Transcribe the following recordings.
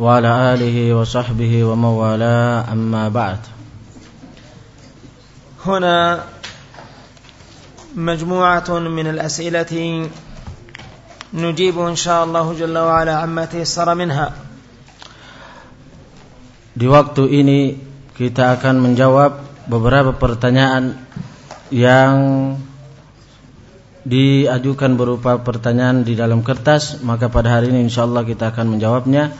Wa ala alihi wa sahbihi wa mawala amma ba'd هنا مجموعة من الأسئلة نجيب إن شاء الله جل وعلا عما تيسر منها Di waktu ini kita akan menjawab beberapa pertanyaan yang diajukan berupa pertanyaan di dalam kertas maka pada hari ini insyaallah kita akan menjawabnya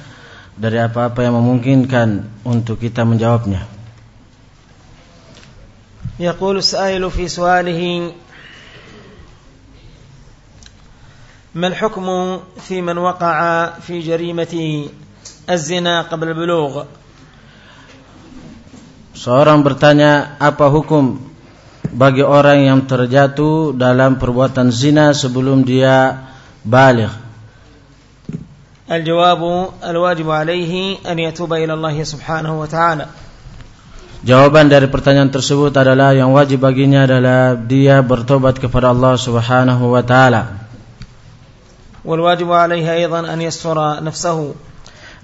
dari apa-apa yang memungkinkan untuk kita menjawabnya يقول السائل في سؤاله ما الحكم في من وقع في جريمة الزنا قبل البلوغ Seorang bertanya apa hukum bagi orang yang terjatuh dalam perbuatan zina sebelum dia balik? الجواب الواجب عليه أن يتوب إلى الله سبحانه وتعالى Jawaban dari pertanyaan tersebut adalah yang wajib baginya adalah dia bertobat kepada Allah Subhanahu wa taala. والواجب عليه أيضا أن يستر نفسه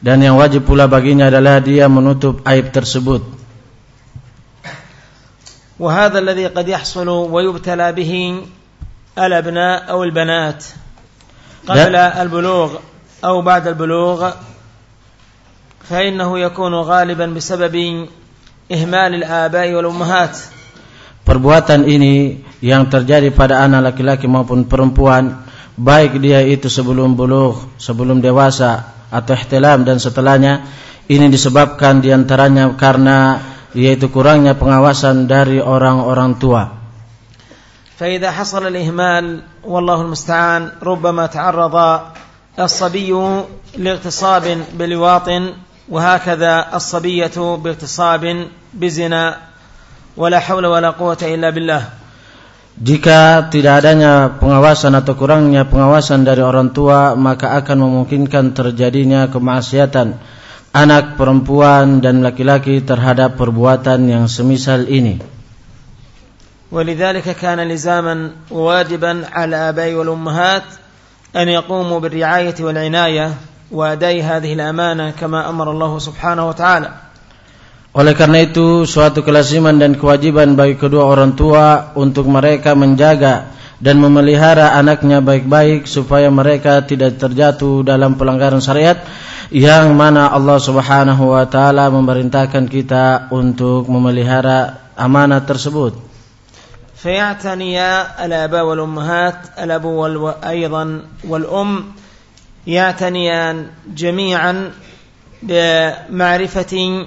Dan yang wajib pula baginya adalah dia menutup aib tersebut. وهذا الذي قد يحصل ويبتلى به الأبناء أو البنات قبل البلوغ أو بعد البلوغ فإنه يكون غالبا بسبب إهمال الآباء والأمهات Perbuatan ini yang terjadi pada anak laki-laki maupun perempuan baik dia itu sebelum buluh, sebelum dewasa atau ihtilam dan setelahnya ini disebabkan diantaranya karena yaitu kurangnya pengawasan dari orang-orang tua. فإذا حصل الإهمال والله المستعان ربما تعرض الصبي لاغتصاب بلواط وهكذا الصبية باغتصاب بزنا ولا حول ولا قوة إلا بالله Jika tidak adanya pengawasan atau kurangnya pengawasan dari orang tua maka akan memungkinkan terjadinya kemaksiatan anak perempuan dan laki-laki terhadap perbuatan yang semisal ini. ولذلك كان لزاما واجبا على الآباء والأمهات أن يقوموا بالرعاية والعناية وأداء هذه الأمانة كما أمر الله سبحانه وتعالى Oleh karena itu suatu kelaziman dan kewajiban bagi kedua orang tua untuk mereka menjaga dan memelihara anaknya baik-baik supaya mereka tidak terjatuh dalam pelanggaran syariat yang mana Allah Subhanahu wa taala memerintahkan kita untuk memelihara amanah tersebut. فيعتني الآباء والأمهات الأب. أيضا والأم يعتنيان جميعا بمعرفة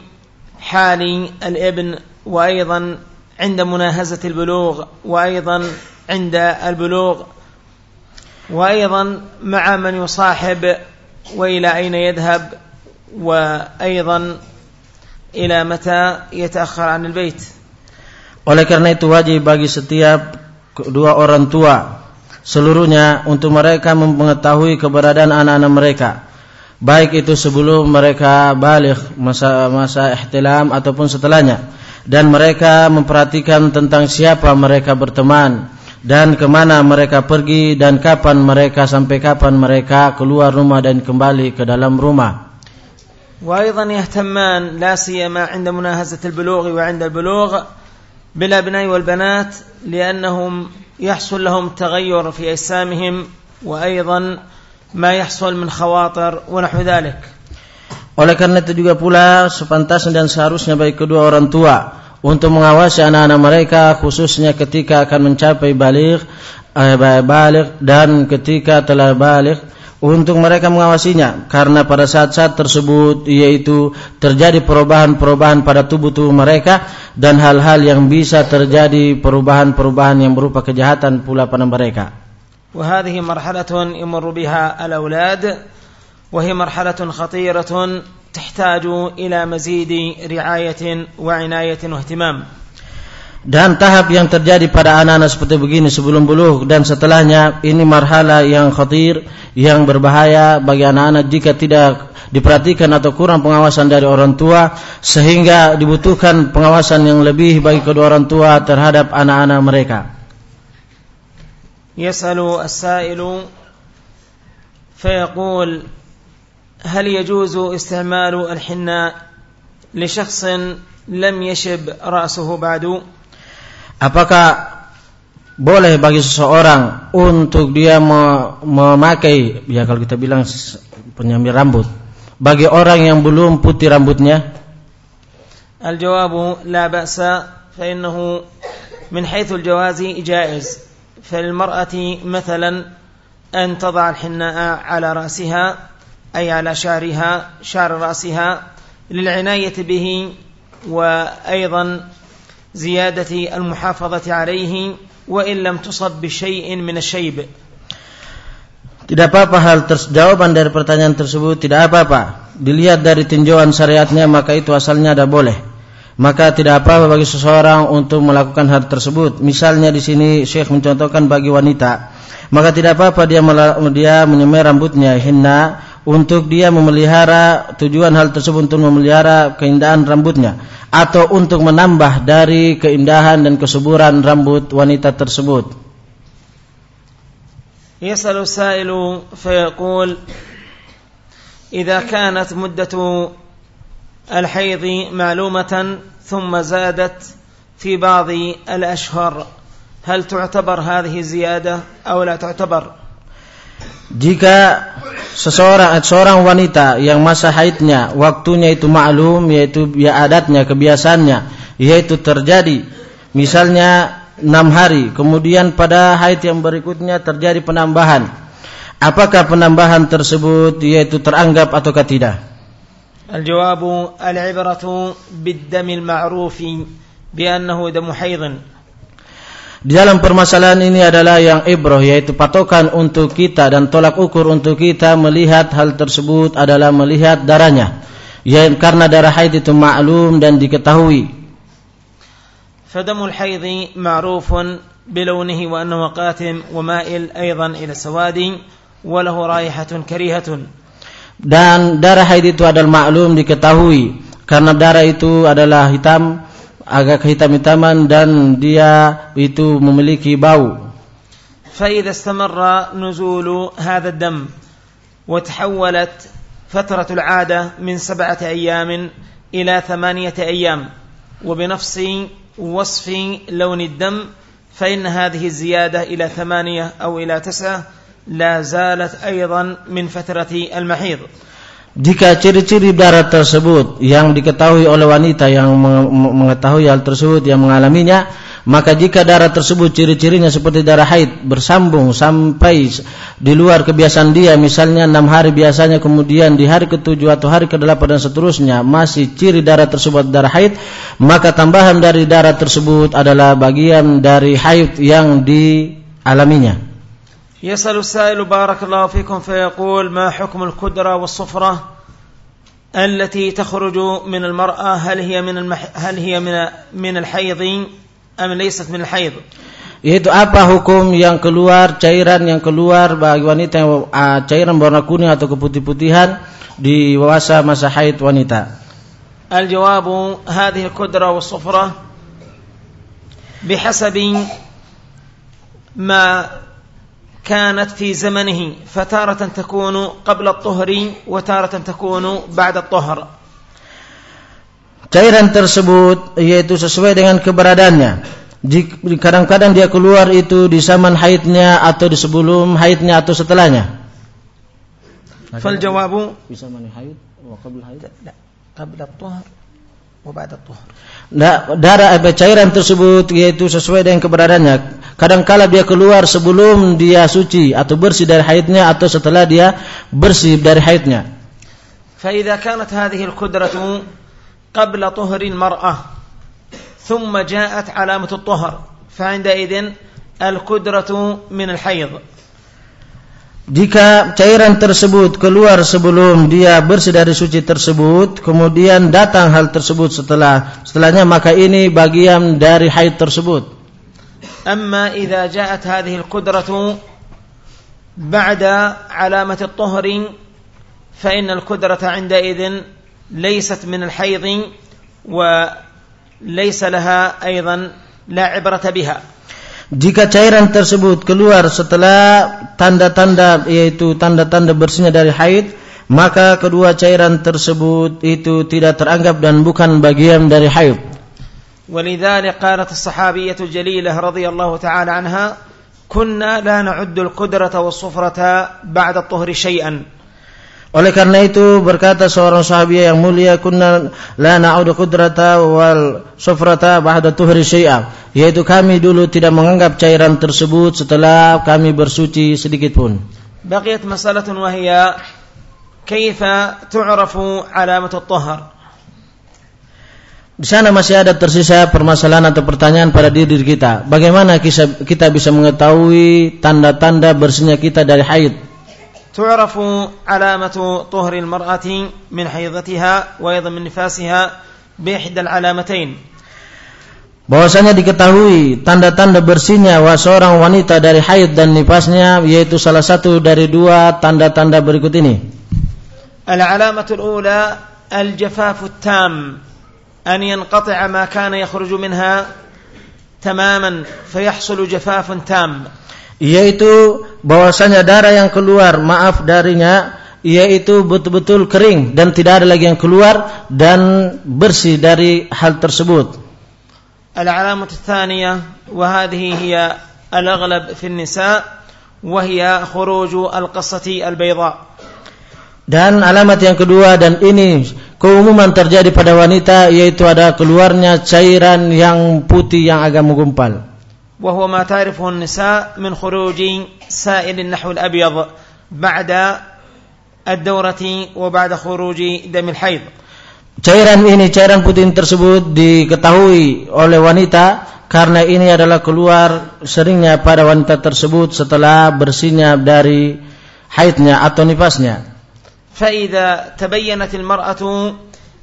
حال الإبن وأيضا عند مناهزة البلوغ وأيضا عند البلوغ وأيضا مع من يصاحب وإلى أين يذهب وأيضا إلى متى يتأخر عن البيت Oleh karena itu wajib bagi setiap kedua orang tua seluruhnya untuk mereka mengetahui keberadaan anak-anak mereka. Baik itu sebelum mereka balik masa masa ihtilam ataupun setelahnya dan mereka memperhatikan tentang siapa mereka berteman dan kemana mereka pergi dan kapan mereka sampai kapan mereka keluar rumah dan kembali ke dalam rumah. وأيضا يهتمان لا سيما عند مناهزة البلوغ وعند البلوغ بالأبناء والبنات لأنهم يحصل لهم تغير في أجسامهم وأيضا ما يحصل من خواطر ونحو ذلك Oleh karena itu juga pula sepantasnya dan seharusnya bagi kedua orang tua untuk mengawasi anak-anak mereka khususnya ketika akan mencapai balik eh, balik dan ketika telah balik untuk mereka mengawasinya karena pada saat-saat tersebut yaitu terjadi perubahan-perubahan pada tubuh-tubuh mereka dan hal-hal yang bisa terjadi perubahan-perubahan yang berupa kejahatan pula pada mereka. وهذه مرحلة يمر بها الأولاد وهي مرحلة خطيرة تحتاج إلى مزيد رعاية وعناية واهتمام Dan tahap yang terjadi pada anak-anak seperti begini sebelum buluh dan setelahnya ini marhala yang khatir, yang berbahaya bagi anak-anak jika tidak diperhatikan atau kurang pengawasan dari orang tua sehingga dibutuhkan pengawasan yang lebih bagi kedua orang tua terhadap anak-anak mereka. يسأل السائل فيقول هل يجوز استعمال الحناء لشخص لم يشب رأسه بعد Apakah boleh bagi seseorang untuk dia memakai ya kalau kita bilang penyamir rambut bagi orang yang belum putih rambutnya? الجواب لا بأس فإنه من حيث الجواز جائز فالمرأة مثلا أن تضع الحناء على رأسها أي على شعرها شعر رأسها للعناية به وأيضا زيادة المحافظة عليه وإن لم تصب بشيء من الشيب Tidak apa-apa hal jawaban dari pertanyaan tersebut tidak apa-apa. Dilihat dari tinjauan syariatnya maka itu asalnya ada boleh. Maka tidak apa-apa bagi seseorang untuk melakukan hal tersebut. Misalnya di sini Syekh mencontohkan bagi wanita, maka tidak apa-apa dia dia menyemai rambutnya henna untuk dia memelihara tujuan hal tersebut untuk memelihara keindahan rambutnya atau untuk menambah dari keindahan dan kesuburan rambut wanita tersebut. يسأل السائل فيقول إذا كانت مدة الحيض معلومة ثم زادت في بعض الأشهر هل تعتبر هذه زيادة أو لا تعتبر Jika seseorang seorang wanita yang masa haidnya waktunya itu maklum yaitu ya adatnya kebiasaannya yaitu terjadi misalnya enam hari kemudian pada haid yang berikutnya terjadi penambahan apakah penambahan tersebut yaitu teranggap ataukah tidak الجواب العبرة بالدم المعروف بأنه دم حيض Di dalam permasalahan ini adalah yang ibroh yaitu patokan untuk kita dan tolak ukur untuk kita melihat hal tersebut adalah melihat darahnya. Ya, karena darah haid itu maklum dan diketahui. فدم الحيض معروف بلونه وأنه قاتم ومائل أيضا إلى السواد وله رائحة كريهة Dan darah haid itu adalah maklum diketahui karena darah itu adalah hitam agak hitam-hitaman dan dia itu memiliki bau. فإذا استمر نزول هذا الدم وتحولت فترة العادة من سبعة أيام إلى ثمانية أيام وبنفس وصف لون الدم فإن هذه الزيادة إلى ثمانية أو إلى تسعة لا زالت أيضا من فترة المحيض Jika ciri-ciri darah tersebut yang diketahui oleh wanita yang mengetahui hal tersebut yang mengalaminya, maka jika darah tersebut ciri-cirinya seperti darah haid bersambung sampai di luar kebiasaan dia, misalnya enam hari biasanya kemudian di hari ketujuh atau hari ke-8 dan seterusnya masih ciri darah tersebut darah haid, maka tambahan dari darah tersebut adalah bagian dari haid yang dialaminya. يسأل السائل بارك الله فيكم فيقول ما حكم الكدرة والصفرة التي تخرج من المرأة هل هي من المح... هل هي من من الحيض أم ليست من الحيض؟ Yaitu apa hukum yang keluar cairan yang keluar bagi wanita yang uh, cairan warna kuning atau keputih-putihan di masa masa haid wanita. الجواب هذه الكدرة والصفرة بحسب ما كانت في زمنه فتارة تكون قبل الطهر وتارة تكون بعد الطهر Cairan tersebut yaitu sesuai dengan keberadaannya. Kadang-kadang dia keluar itu di zaman haidnya atau di sebelum haidnya atau setelahnya. فالجواب Di zaman haid qabla haid. لا قبل الطهر وبعد الطهر Nah, darah eh, cairan tersebut yaitu sesuai dengan keberadaannya. Kadangkala dia keluar sebelum dia suci atau bersih dari haidnya atau setelah dia bersih dari haidnya. فإذا كانت هذه الكدرة قبل طهر المرأة ثم جاءت علامة الطهر فعندئذ الكدرة من الحيض Jika cairan tersebut keluar sebelum dia bersih dari suci tersebut, kemudian datang hal tersebut setelah setelahnya maka ini bagian dari haid tersebut. أما إذا جاءت هذه القدرة بعد علامة الطهر فإن القدرة عندئذ ليست من الحيض وليس لها أيضا لا عبرة بها Jika cairan tersebut keluar setelah tanda-tanda yaitu tanda-tanda bersihnya dari haid, maka kedua cairan tersebut itu tidak teranggap dan bukan bagian dari haid. ولذلك قالت الصحابية الجليلة رضي الله تعالى عنها كنا لا نعد القدرة والصفرة بعد الطهر شيئا Oleh karena itu berkata seorang sahabat yang mulia kunna la na'udu qudrata wal sufrata ba'da tuhri syai'a yaitu kami dulu tidak menganggap cairan tersebut setelah kami bersuci sedikit pun. بقيت مسألة وهي كيف تعرف علامة الطهر Di sana masih ada tersisa permasalahan atau pertanyaan pada diri kita. Bagaimana kita bisa mengetahui tanda-tanda bersihnya kita dari haid? تعرف علامة طهر المرأة من حيضتها وأيضا من نفاسها بإحدى العلامتين bahwasanya diketahui tanda-tanda bersihnya wa seorang wanita dari haid dan nifasnya yaitu salah satu dari dua tanda-tanda berikut ini. العلامة الأولى الجفاف التام أن ينقطع ما كان يخرج منها تماما فيحصل جفاف تام yaitu bahwasanya darah yang keluar maaf darinya yaitu betul-betul kering dan tidak ada lagi yang keluar dan bersih dari hal tersebut. العلامة الثانية وهذه هي الأغلب في النساء وهي خروج القصة البيضاء dan alamat yang kedua dan ini keumuman terjadi pada wanita yaitu ada keluarnya cairan yang putih yang agak menggumpal. وهو ما تعرفه النساء من خروج سائل النحو الأبيض بعد الدورة وبعد خروج دم الحيض Cairan ini, cairan putih tersebut diketahui oleh wanita karena ini adalah keluar seringnya pada wanita tersebut setelah bersihnya dari haidnya atau nifasnya. فإذا تبينت المرأة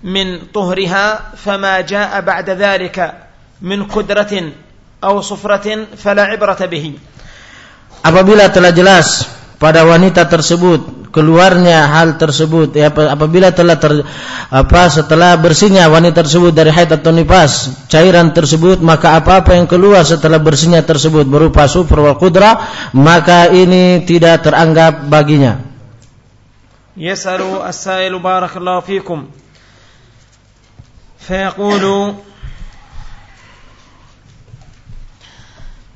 من طهرها فما جاء بعد ذلك من قدرة أو صفرة فلا عبرة به Apabila telah jelas pada wanita tersebut keluarnya hal tersebut ya apabila telah ter, apa setelah bersihnya wanita tersebut dari haid atau nifas cairan tersebut maka apa-apa yang keluar setelah bersihnya tersebut berupa sufur wal qudra maka ini tidak teranggap baginya يسأل السائل بارك الله فيكم. فيقول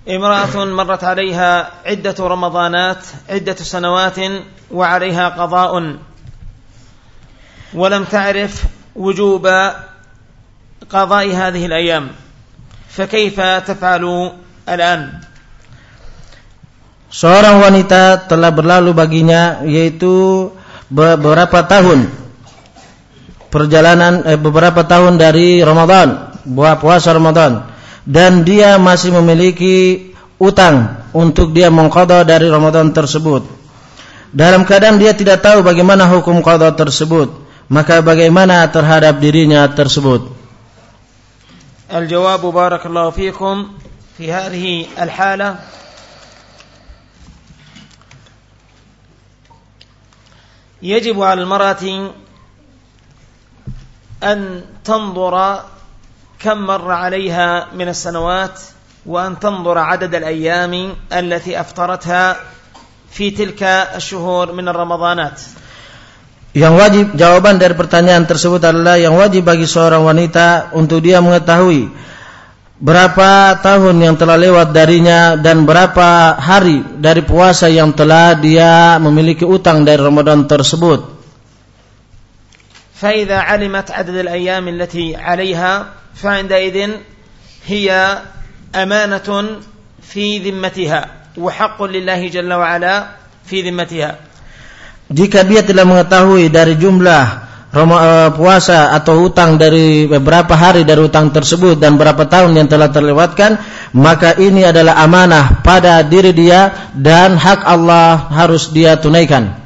امرأة مرت عليها عدة رمضانات عدة سنوات وعليها قضاء. ولم تعرف وجوب قضاء هذه الأيام. فكيف تفعل الآن؟ Seorang wanita telah berlalu baginya yaitu beberapa tahun perjalanan eh, beberapa tahun dari Ramadan, buah puasa Ramadan dan dia masih memiliki utang untuk dia mengqada dari Ramadan tersebut. Dalam keadaan dia tidak tahu bagaimana hukum qada tersebut, maka bagaimana terhadap dirinya tersebut? Al-jawab barakallahu fiikum fi hadhihi al-halah يجب على المرأة أن تنظر كم مر عليها من السنوات وأن تنظر عدد الأيام التي أفطرتها في تلك الشهور من الرمضانات Yang wajib jawaban dari pertanyaan tersebut adalah yang wajib bagi seorang wanita untuk dia mengetahui berapa tahun yang telah lewat darinya dan berapa hari dari puasa yang telah dia memiliki utang dari Ramadan tersebut. فإذا علمت عدد الأيام التي عليها فعندئذ هي أمانة في ذمتها وحق لله جل وعلا في ذمتها Jika dia telah mengetahui dari jumlah Roma, uh, puasa atau hutang dari beberapa hari dari hutang tersebut dan berapa tahun yang telah terlewatkan, maka ini adalah amanah pada diri dia dan hak Allah harus dia tunaikan.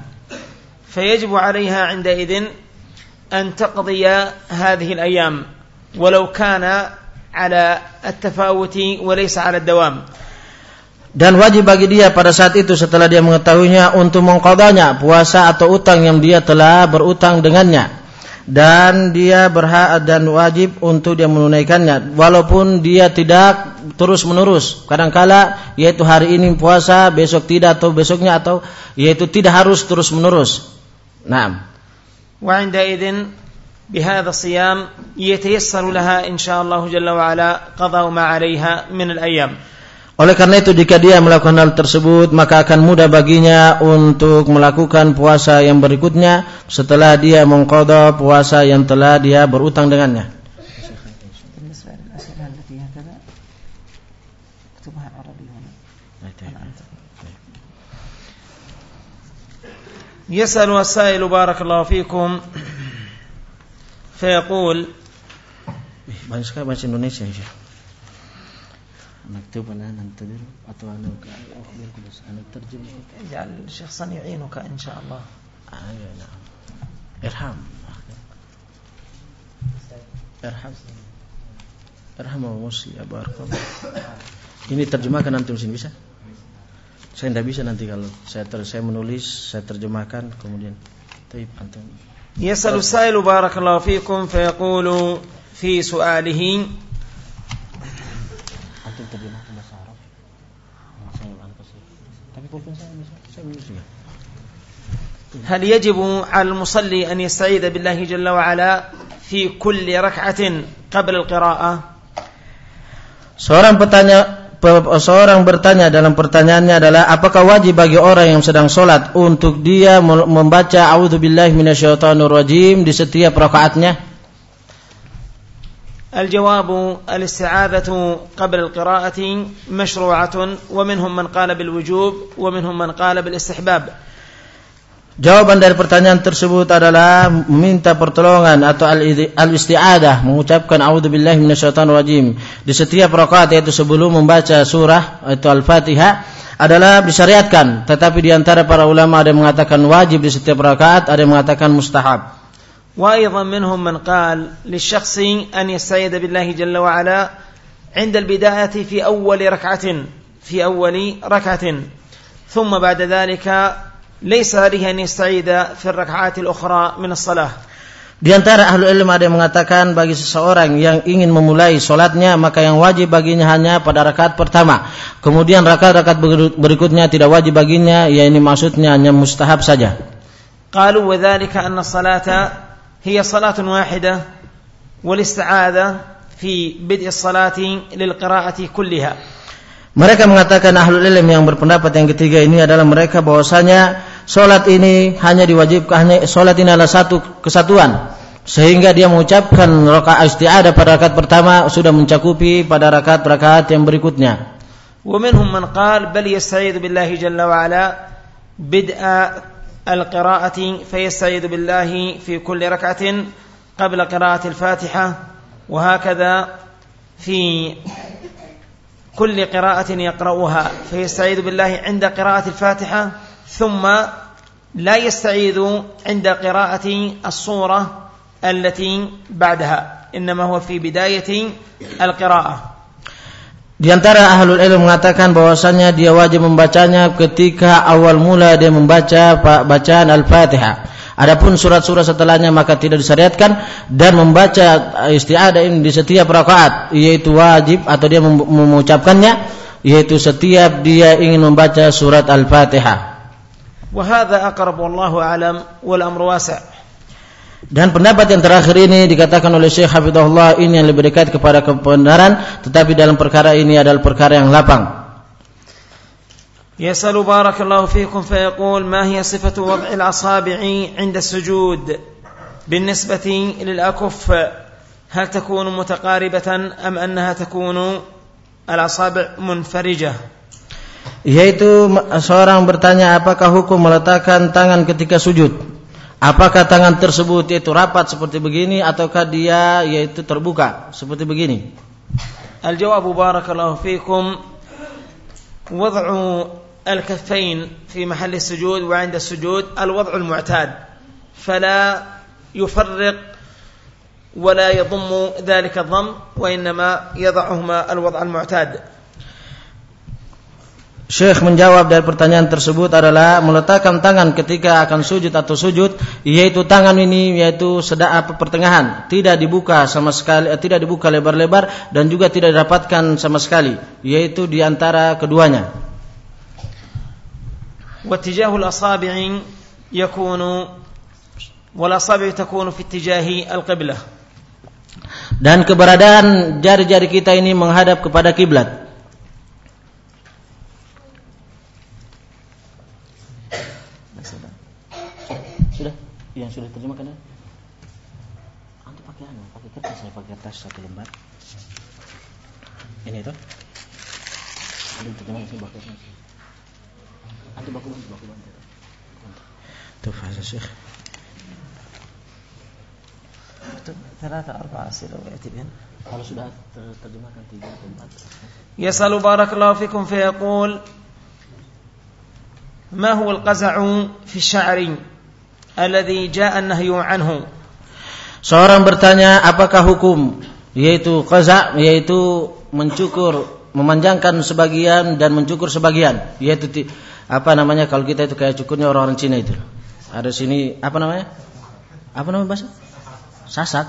فيجب عليها عندئذ أن تقضي هذه الأيام ولو كان على التفاوت وليس على الدوام dan wajib bagi dia pada saat itu setelah dia mengetahuinya untuk mengkodanya puasa atau utang yang dia telah berutang dengannya dan dia berhak dan wajib untuk dia menunaikannya walaupun dia tidak terus menerus kadangkala yaitu hari ini puasa besok tidak atau besoknya atau yaitu tidak harus terus menerus nah وعندئذ بهذا الصيام يتيسر لها إن شاء الله جل وعلا قضاء ما عليها من الأيام Oleh karena itu jika dia melakukan hal tersebut maka akan mudah baginya untuk melakukan puasa yang berikutnya setelah dia mengqadha puasa yang telah dia berutang dengannya. يسأل السائل بارك الله فيكم فيقول banyak sekali bahasa Indonesia ya. نكتب أنا ننتظر أطلعنا أخبرك بس أنا أترجم اجعل شخصا يعينك إن شاء الله أيوة نعم ارحم ارحم ارحم musli ya barakallah ini terjemahkan nanti mesin bisa saya tidak bisa nanti kalau saya ter, saya menulis saya terjemahkan kemudian طيب antum يسأل السائل بارك الله فيكم فيقول في سؤاله terjemahkan bahasa Arab saya tapi pulpen saya bisa saya bisa هل يجب على المصلي أن يستعيذ بالله جل وعلا في كل ركعة قبل القراءة Seorang bertanya seorang bertanya dalam pertanyaannya adalah apakah wajib bagi orang yang sedang sholat untuk dia membaca a'udzubillahi minasyaitonirrajim di setiap rakaatnya? الجواب الاستعاذة قبل القراءة مشروعة ومنهم من قال بالوجوب ومنهم من قال بالاستحباب Jawaban dari pertanyaan tersebut adalah meminta pertolongan atau al-isti'adah, mengucapkan a'udzubillahi minasyaitonirrajim di setiap rakaat yaitu sebelum membaca surah atau Al-Fatihah adalah disyariatkan, tetapi di antara para ulama ada yang mengatakan wajib di setiap rakaat, ada yang mengatakan mustahab. وأيضا منهم من قال للشخص أن يستعيذ بالله جل وعلا عند البداية في أول ركعة في أول ركعة ثم بعد ذلك ليس عليه أن يستعيذ في الركعات الأخرى من الصلاة Di antara ahlu ilmu ada yang mengatakan bagi seseorang yang ingin memulai solatnya maka yang wajib baginya hanya pada rakaat pertama. Kemudian rakaat-rakaat berikutnya tidak wajib baginya, ya ini maksudnya hanya mustahab saja. قالوا وذلك أن الصلاة هي صلاة واحدة والاستعاذة في بدء الصلاة للقراءة كلها Mereka mengatakan ahlul ilm yang berpendapat yang ketiga ini adalah mereka bahwasanya solat ini hanya diwajibkan hanya solat ini adalah satu kesatuan sehingga dia mengucapkan rakaat isti'adah pada rakaat pertama sudah mencakupi pada rakaat-rakaat yang berikutnya. ومنهم من قال بل يستعيذ بالله جل وعلا بدء القراءة فيستعيذ بالله في كل ركعة قبل قراءة الفاتحة. وهكذا في كل قراءة يقرأها فيستعيذ بالله عند قراءة الفاتحة. ثم لا يستعيذ عند قراءة الصورة التي بعدها إنما هو في بداية القراءة. Di antara ahlul ilmu mengatakan bahwasannya dia wajib membacanya ketika awal mula dia membaca bacaan Al-Fatihah. Adapun surat-surat setelahnya maka tidak disyariatkan dan membaca isti'adah ini di setiap rakaat yaitu wajib atau dia mengucapkannya yaitu setiap dia ingin membaca surat Al-Fatihah. Wa hadza aqrab wallahu alam wal amru wasi'. Dan pendapat yang terakhir ini dikatakan oleh Syekh Hafidhullah ini yang lebih dekat kepada kebenaran tetapi dalam perkara ini adalah perkara yang lapang. يسأل بارك الله فيكم فيقول ما هي صفة وضع الأصابع عند السجود بالنسبة للأكف هل تكون متقاربة أم أنها تكون الأصابع منفرجة yaitu seorang bertanya apakah hukum meletakkan tangan ketika sujud Apakah tangan tersebut yaitu rapat seperti begini ataukah dia yaitu terbuka seperti begini? الجواب بارك الله فيكم وضع الكفين في محل السجود وعند السجود الوضع المعتاد فلا يفرق ولا يضم ذلك الضم وإنما يضعهما الوضع المعتاد Syekh menjawab dari pertanyaan tersebut adalah meletakkan tangan ketika akan sujud atau sujud yaitu tangan ini yaitu sedak apa pertengahan tidak dibuka sama sekali eh, tidak dibuka lebar-lebar dan juga tidak didapatkan sama sekali yaitu di antara keduanya واتجاه الأصابع يكون والأصابع تكون في اتجاه القبلة dan keberadaan jari-jari kita ini menghadap kepada kiblat Yang sudah terjemahkan ya? Antum pakai anu, pakai kertas saya pakai kertas satu lembar. Ini itu. Yang terjemahkan sini pakai kertas. Antum baku bantu, baku bantu. Tuh, fasa Syekh. ثلاثة أربعة أسئلة ويأتي بهن Kalau sudah ter- terjemahkan tiga atau empat. يسأل بارك الله فيكم فيقول ما هو القزع في الشعر alladhi jaa nahyu anhu. Seorang bertanya apakah hukum? Yaitu qaza yaitu mencukur memanjangkan sebagian dan mencukur sebagian. Yaitu apa namanya kalau kita itu kayak cukurnya orang-orang Cina itu. Ada sini apa namanya? Apa namanya bahasa? Sasak.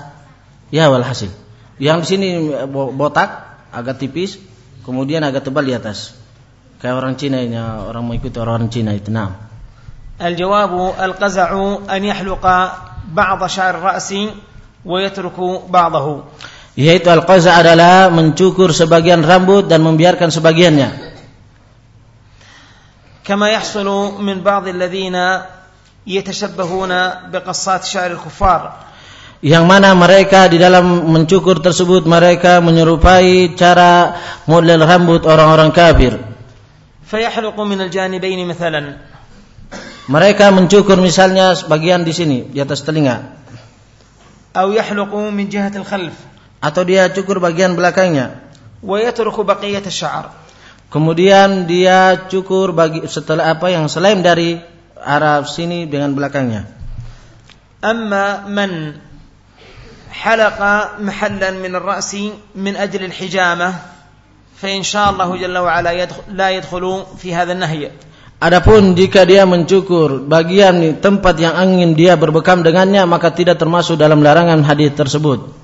Ya walhasil. Yang di sini botak agak tipis kemudian agak tebal di atas. Kayak orang Cina ini orang mengikuti orang, -orang Cina itu nah. الجواب القزع أن يحلق بعض شعر الرأس ويترك بعضه Yaitu al-qaza adalah mencukur sebagian rambut dan membiarkan sebagiannya. كما يحصل من بعض الذين يتشبهون بقصات شعر الكفار Yang mana mereka di dalam mencukur tersebut mereka menyerupai cara model rambut orang-orang kafir. فيحلق من الجانبين مثلا Mereka mencukur misalnya bagian di sini di atas telinga. Atau yahluqu min jihatil khalf. Atau dia cukur bagian belakangnya. Wa yatruku baqiyat asy-sya'r. Kemudian dia cukur bagi setelah apa yang selain dari arah sini dengan belakangnya. Amma man halaqa mahallan min ar-ra'si min ajli al-hijamah fa insya Allah jalla wa ala la yadkhulu fi hadha an-nahy. Adapun jika dia mencukur bagian tempat yang angin dia berbekam dengannya maka tidak termasuk dalam larangan hadis tersebut.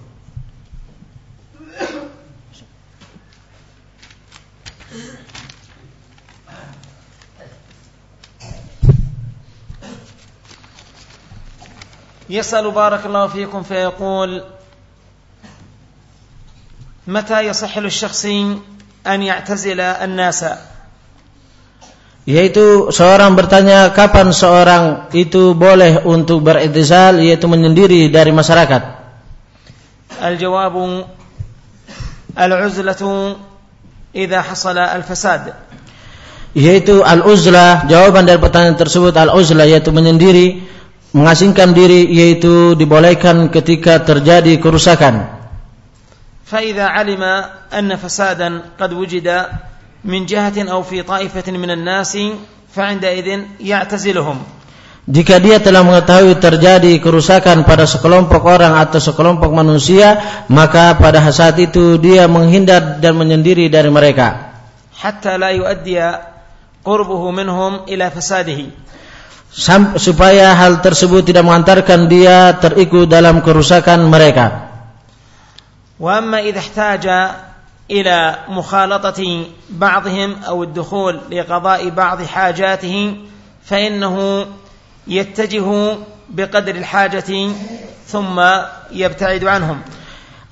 يسأل بارك الله فيكم فيقول متى يصح للشخص أن يعتزل الناس Yaitu seorang bertanya kapan seorang itu boleh untuk beritizal yaitu menyendiri dari masyarakat. الجواب العزلة إذا حصل الفساد Yaitu al-uzlah, jawaban dari pertanyaan tersebut al-uzlah yaitu menyendiri, mengasingkan diri yaitu dibolehkan ketika terjadi kerusakan. فإذا علم أن فسادا قد وجد من جهة أو في طائفة من الناس فعندئذ يعتزلهم Jika dia telah mengetahui terjadi kerusakan pada sekelompok orang atau sekelompok manusia, maka pada saat itu dia menghindar dan menyendiri dari mereka. حتى لا يؤدي قربه منهم إلى فساده Sam- supaya hal tersebut tidak mengantarkan dia terikut dalam kerusakan mereka. وأما إذا احتاج إلى مخالطة بعضهم أو الدخول لقضاء بعض حاجاته فإنه يتجه بقدر الحاجة ثم يبتعد عنهم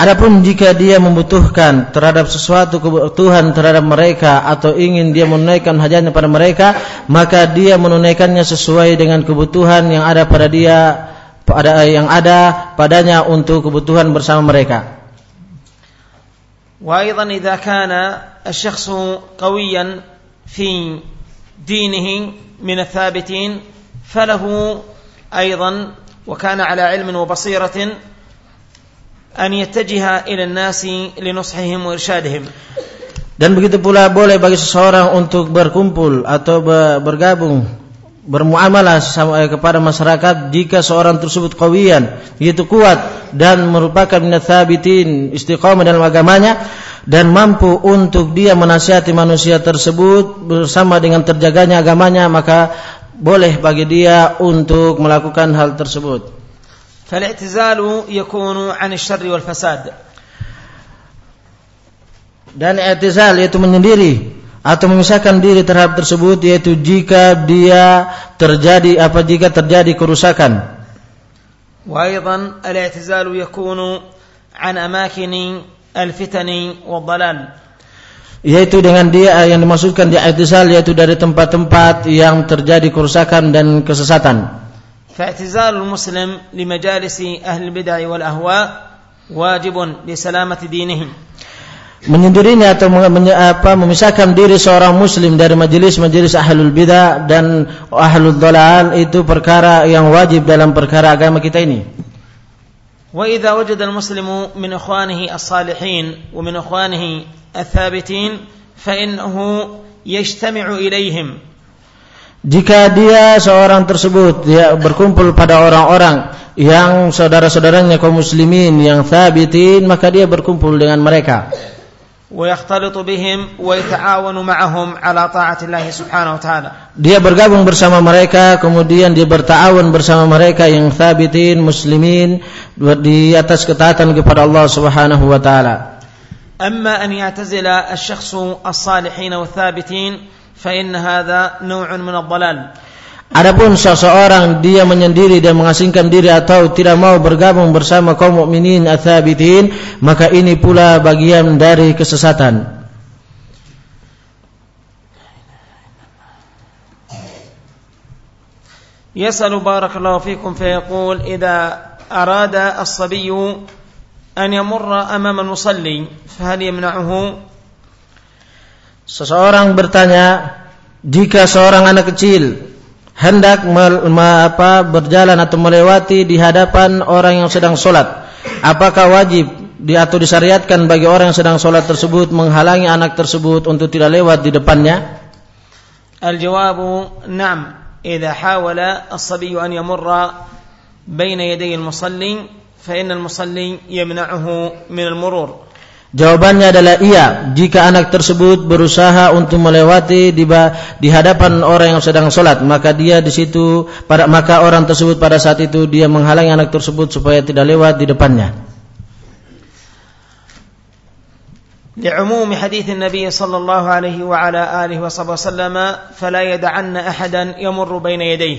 Adapun jika dia membutuhkan terhadap sesuatu kebutuhan terhadap mereka atau ingin dia menunaikan hajatnya pada mereka, maka dia menunaikannya sesuai dengan kebutuhan yang ada pada dia pada yang ada padanya untuk kebutuhan bersama mereka. وأيضا إذا كان الشخص قويا في دينه من الثابتين فله أيضا وكان على علم وبصيرة أن يتجه إلى الناس لنصحهم وإرشادهم. Dan begitu pula boleh bagi seseorang untuk berkumpul atau bergabung. bermuamalah sama, eh, kepada masyarakat jika seorang tersebut kawian yaitu kuat dan merupakan minat thabitin istiqamah dalam agamanya dan mampu untuk dia menasihati manusia tersebut bersama dengan terjaganya agamanya maka boleh bagi dia untuk melakukan hal tersebut. فالاعتزال يكون عن الشر والفساد dan i'tizal yaitu menyendiri atau memisahkan diri terhadap tersebut yaitu jika dia terjadi apa jika terjadi kerusakan. وأيضا الاعتزال يكون عن أماكن الفتن والضلال yaitu dengan dia yang dimaksudkan di i'tizal yaitu dari tempat-tempat yang terjadi kerusakan dan kesesatan. فاعتزال المسلم لمجالس أهل البدع والأهواء واجب لسلامة دينهم menyendirinya atau apa, memisahkan diri seorang muslim dari majelis-majelis ahlul bidah dan ahlul dalal itu perkara yang wajib dalam perkara agama kita ini. وإذا وجد المسلم من إخوانه الصالحين ومن إخوانه الثابتين فإنه يجتمع إليهم jika dia seorang tersebut dia berkumpul pada orang-orang yang saudara-saudaranya kaum muslimin yang thabitin maka dia berkumpul dengan mereka ويختلط بهم ويتعاون معهم على طاعة الله سبحانه وتعالى dia bergabung bersama mereka kemudian dia bertawun bersama mereka yang thabitin muslimin di atas ketaatan kepada Allah Subhanahu wa taala أما أن يعتزل الشخص الصالحين والثابتين فإن هذا نوع من الضلال Adapun seseorang dia menyendiri dan mengasingkan diri atau tidak mau bergabung bersama kaum mukminin atsabitin, maka ini pula bagian dari kesesatan. يسأل بارك الله فيكم فيقول إذا أراد الصبي أن يمر أمام المصلي فهل يمنعه Seseorang bertanya, jika seorang anak kecil hendak apa, berjalan atau melewati di hadapan orang yang sedang sholat. Apakah wajib di, atau disyariatkan bagi orang yang sedang sholat tersebut menghalangi anak tersebut untuk tidak lewat di depannya? الجواب نعم إذا حاول الصبي أن يمر بين يدي المصلي فإن المصلي يمنعه من المرور Jawabannya adalah iya jika anak tersebut berusaha untuk melewati di, di hadapan orang yang sedang sholat maka dia di situ pada maka orang tersebut pada saat itu dia menghalangi anak tersebut supaya tidak lewat di depannya. لعموم حديث النبي صلى الله عليه وعلى آله وصحبه وسلم فلا يدعن أحدا يمر بين يديه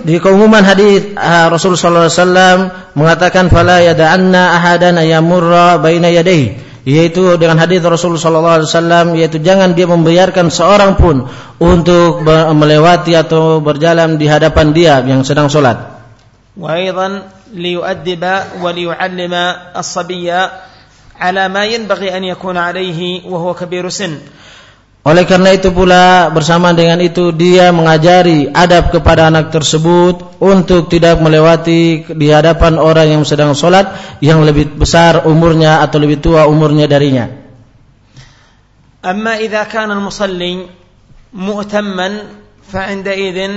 di keumuman hadis ah, Rasul sallallahu alaihi wasallam mengatakan fala yada'anna ahadana yamurra baina yadayhi yaitu dengan hadis Rasul sallallahu alaihi wasallam yaitu jangan dia membiarkan seorang pun untuk melewati atau berjalan di hadapan dia yang sedang salat. Wa aidan liyu'addiba wa liyu'allima as-sabiyya ala ma yanbaghi an yakuna alaihi wa huwa kabiru sin. oleh karena itu pula bersama dengan itu dia mengajari adab kepada anak tersebut untuk tidak melewati di hadapan orang yang sedang sholat yang lebih besar umurnya atau lebih tua umurnya darinya. Amma idza kana al-musalli mu'tamman فعندئذ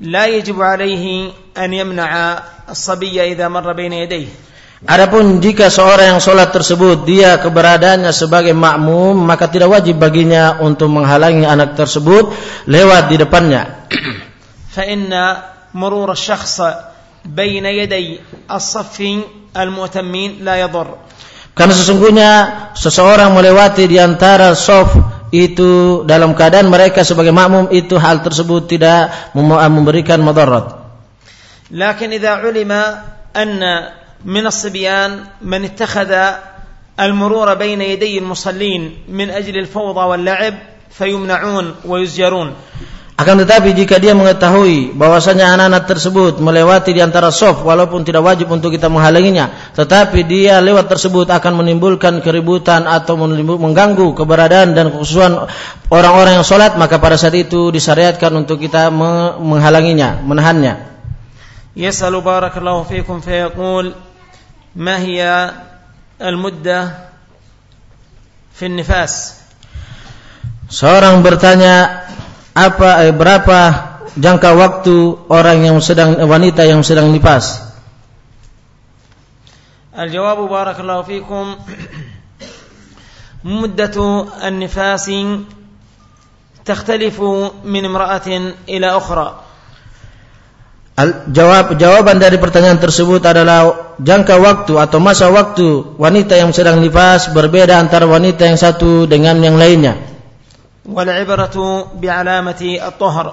لا يجب عليه أن يمنع الصبي إذا مر بين يديه Adapun jika seorang yang sholat tersebut dia keberadaannya sebagai makmum maka tidak wajib baginya untuk menghalangi anak tersebut lewat di depannya. فإن مرور الشخص بين يدي الصف المؤتمين لا يضر. Karena sesungguhnya seseorang melewati di antara sof itu dalam keadaan mereka sebagai makmum itu hal tersebut tidak memberikan madarat. لكن إذا علم أن من الصبيان من اتخذ المرور بين يدي المصلين من أجل الفوضى واللعب فيمنعون ويزجرون Akan tetapi jika dia mengetahui bahwasanya anak-anak tersebut melewati di antara soft walaupun tidak wajib untuk kita menghalanginya, tetapi dia lewat tersebut akan menimbulkan keributan atau mengganggu keberadaan dan kekhususan orang-orang yang sholat, maka pada saat itu disyariatkan untuk kita menghalanginya, menahannya. يسأل بارك الله فيكم فيقول ما هي المدة في النفاس Seorang bertanya apa eh, berapa jangka waktu orang yang sedang wanita yang sedang nifas? الجواب بارك الله فيكم مدة النفاس تختلف من امرأة إلى أخرى Jawab jawaban dari pertanyaan tersebut adalah jangka waktu atau masa waktu wanita yang sedang nifas berbeda antara wanita yang satu dengan yang lainnya. والعبرة بعلامة الطهر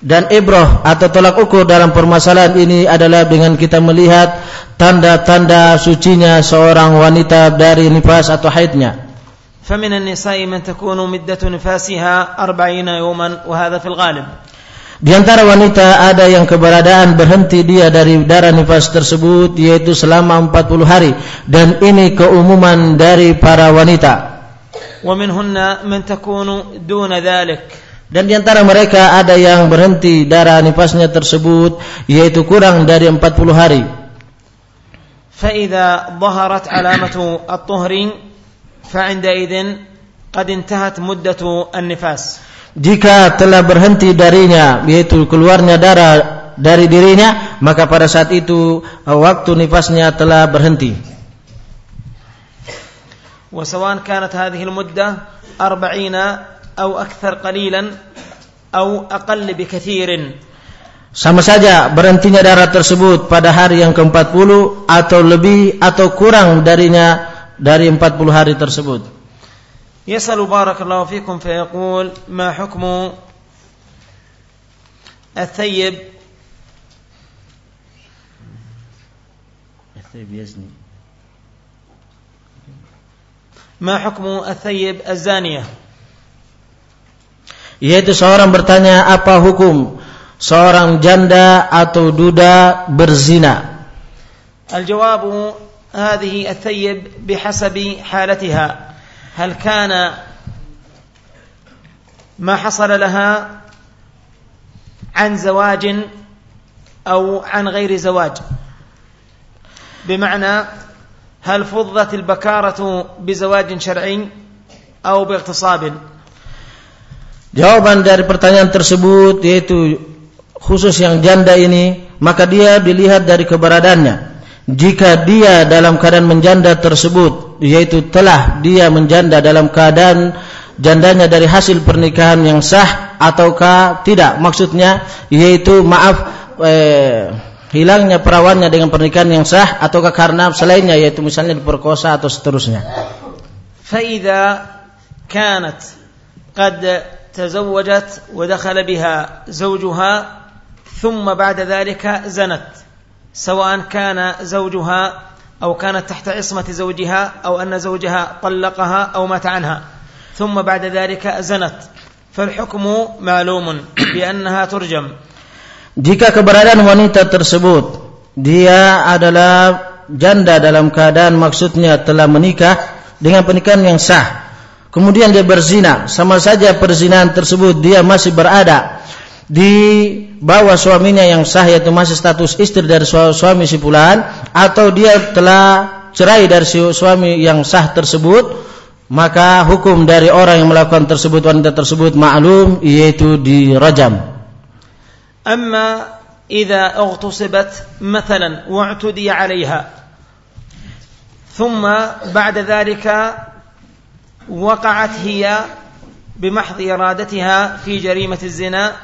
dan ibrah atau tolak ukur dalam permasalahan ini adalah dengan kita melihat tanda-tanda sucinya seorang wanita dari nifas atau haidnya. فمن النساء من تكون مدة نفاسها أربعين يوما وهذا في الغالب Di antara wanita ada yang keberadaan berhenti dia dari darah nifas tersebut yaitu selama 40 hari dan ini keumuman dari para wanita. ومنهن من تكون دون ذلك Dan di antara mereka ada yang berhenti darah nifasnya tersebut yaitu kurang dari 40 hari. فإذا ظهرت علامة الطهر فعندئذ قد انتهت مدة النفاس Jika telah berhenti darinya yaitu keluarnya darah dari dirinya maka pada saat itu waktu nifasnya telah berhenti. وسواء كانت هذه المدة أربعين أو أكثر قليلا أو أقل بكثير Sama saja berhentinya darah tersebut pada hari yang ke-40 atau lebih atau kurang darinya dari 40 hari tersebut. يسأل بارك الله فيكم فيقول ما حكم الثيب؟ ما حكم الثيب الزانية؟ Yaitu seorang bertanya apa hukum seorang janda atau duda berzina. الجواب هذه الثيب بحسب حالتها. هل كان ما حصل لها عن زواج أو عن غير زواج بمعنى هل فضت البكارة بزواج شرعي أو باغتصاب Jawaban dari pertanyaan tersebut yaitu khusus yang janda ini maka dia dilihat dari keberadaannya. Jika dia dalam keadaan menjanda tersebut yaitu telah dia menjanda dalam keadaan jandanya dari hasil pernikahan yang sah ataukah tidak maksudnya yaitu maaf eh, hilangnya perawannya dengan pernikahan yang sah ataukah karena selainnya yaitu misalnya diperkosa atau seterusnya. فإذا كانت قد تزوجت ودخل بها زوجها ثم بعد ذلك زنت سواء كان زوجها أو كانت تحت عصمة زوجها أو أن زوجها طلقها أو مات عنها ثم بعد ذلك زنت فالحكم معلوم بأنها ترجم Jika keberadaan wanita tersebut dia adalah janda dalam keadaan maksudnya telah menikah dengan pernikahan yang sah. Kemudian dia berzina, sama saja perzinahan tersebut dia masih berada di bawah suaminya yang sah yaitu masih status istri dari suami si fulan atau dia telah cerai dari si suami yang sah tersebut maka hukum dari orang yang melakukan tersebut wanita tersebut maklum yaitu dirajam أما إذا اغتصبت مثلا واعتدي عليها ثم بعد ذلك وقعت هي بمحض إرادتها في جريمة الزنا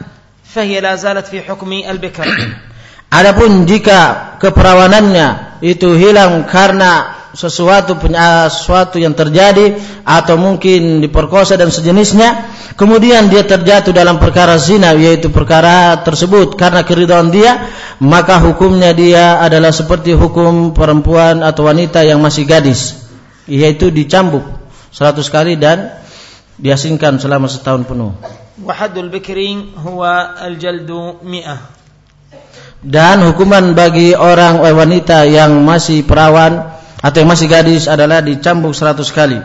fahiya la zalat fi hukmi al-bikr. Adapun jika keperawanannya itu hilang karena sesuatu ah, sesuatu yang terjadi atau mungkin diperkosa dan sejenisnya kemudian dia terjatuh dalam perkara zina yaitu perkara tersebut karena keridhaan dia maka hukumnya dia adalah seperti hukum perempuan atau wanita yang masih gadis yaitu dicambuk 100 kali dan diasingkan selama setahun penuh. وحد البكر هو الجلد مئة Dan hukuman bagi orang eh, wanita yang masih perawan atau yang masih gadis adalah dicambuk seratus kali.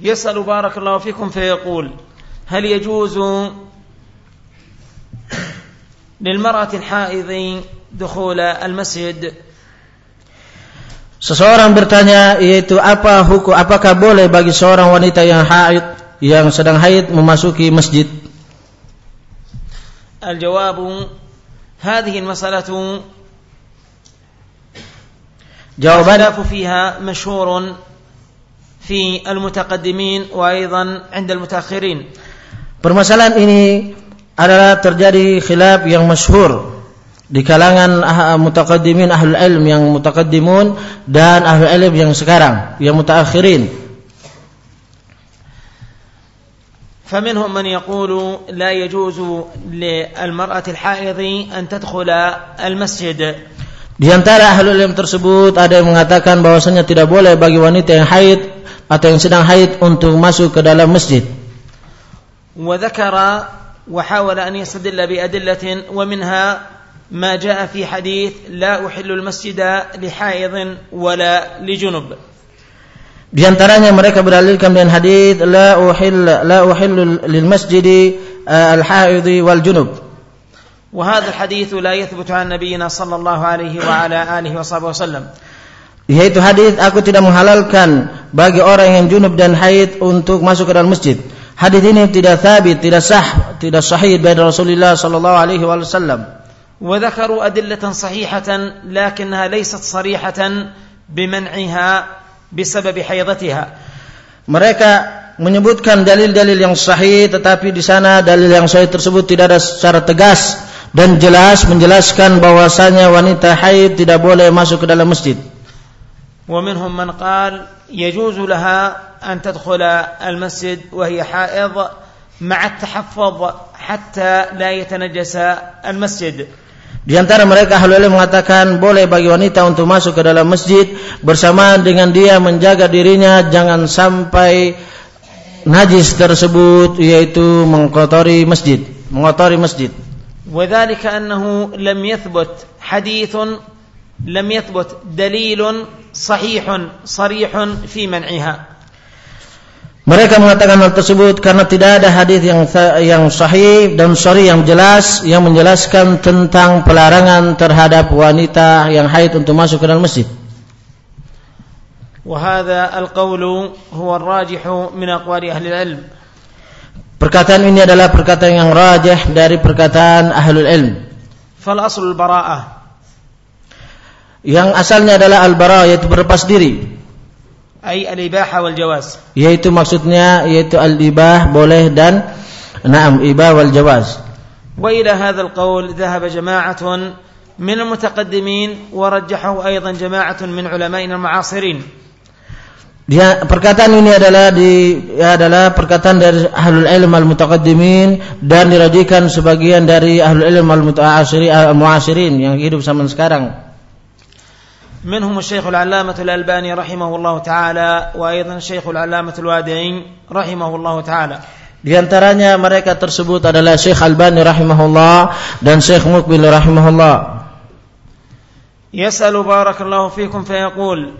يسأل بارك الله فيكم فيقول هل يجوز للمرأة الحائض دخول المسجد Seseorang bertanya yaitu apa hukum apakah boleh bagi seorang wanita yang haid yang sedang haid memasuki masjid? الجواب هذه المسألة Jawaban الخلاف فيها مشهور في المتقدمين وأيضا عند المتأخرين permasalahan ini adalah terjadi khilaf yang masyhur di kalangan ah, mutaqaddimin ahlul ilm yang mutaqaddimun dan ahlul ilm yang sekarang yang mutaakhirin فمنهم من يقول لا يجوز للمرأة الحائض أن تدخل المسجد Di antara ahlul ilm tersebut ada yang mengatakan bahwasanya tidak boleh bagi wanita yang haid atau yang sedang haid untuk masuk ke dalam masjid. وذكر وحاول أن يستدل بأدلة ومنها ما جاء في حديث لا أحل المسجد لحائض ولا لجنب Di antaranya mereka berdalilkan dengan hadis la uhil la uhillu lil masjidi al haidhi wal junub. وهذا الحديث لا يثبت عن نبينا صلى الله عليه وعلى آله وصحبه وسلم Yaitu hadis aku tidak menghalalkan bagi orang yang junub dan haid untuk masuk ke dalam masjid. Hadis ini tidak thabit, tidak sah, tidak sahih dari Rasulullah sallallahu alaihi wasallam. وذكروا أدلة صحيحة لكنها ليست صريحة بمنعها بسبب حيضتها Mereka menyebutkan dalil-dalil yang sahih tetapi di sana dalil yang sahih tersebut tidak ada secara tegas dan jelas menjelaskan bahwasanya wanita haid tidak boleh masuk ke dalam masjid. ومنهم من قال يجوز لها أن تدخل المسجد وهي حائض مع التحفظ حتى لا يتنجس المسجد Di antara mereka ahlul ilm mengatakan boleh bagi wanita untuk masuk ke dalam masjid bersamaan dengan dia menjaga dirinya jangan sampai najis tersebut yaitu mengkotori masjid, mengotori masjid. وذلك أنه لم يثبت حديث لم يثبت دليل صحيح صريح في منعها Mereka mengatakan hal tersebut karena tidak ada hadis yang yang sahih dan sorry yang jelas yang menjelaskan tentang pelarangan terhadap wanita yang haid untuk masuk ke dalam masjid. وهذا القول هو الراجح من أقوال أهل العلم Perkataan ini adalah perkataan yang rajih dari perkataan ahlul ilm. فالأصل البراءة Yang asalnya adalah al-bara yaitu berlepas diri. أي الإباحة والجواز Yaitu maksudnya yaitu al-ibah boleh dan na'am ibah wal jawaz. وإلى هذا القول ذهب جماعة من المتقدمين ورجحه أيضا جماعة من علمائنا المعاصرين Dia perkataan ini adalah di ya, adalah perkataan dari ahlul ilm al mutaqaddimin dan dirajikan sebagian dari ahlul ilm al mutaasirin al muasirin yang hidup zaman sekarang. منهم الشيخ العلامة الألباني رحمه الله تعالى وأيضا الشيخ العلامة الوادعي رحمه الله تعالى Di antaranya mereka tersebut adalah Syekh Albani rahimahullah dan Syekh Mukbil rahimahullah. يسأل بارك الله فيكم فيقول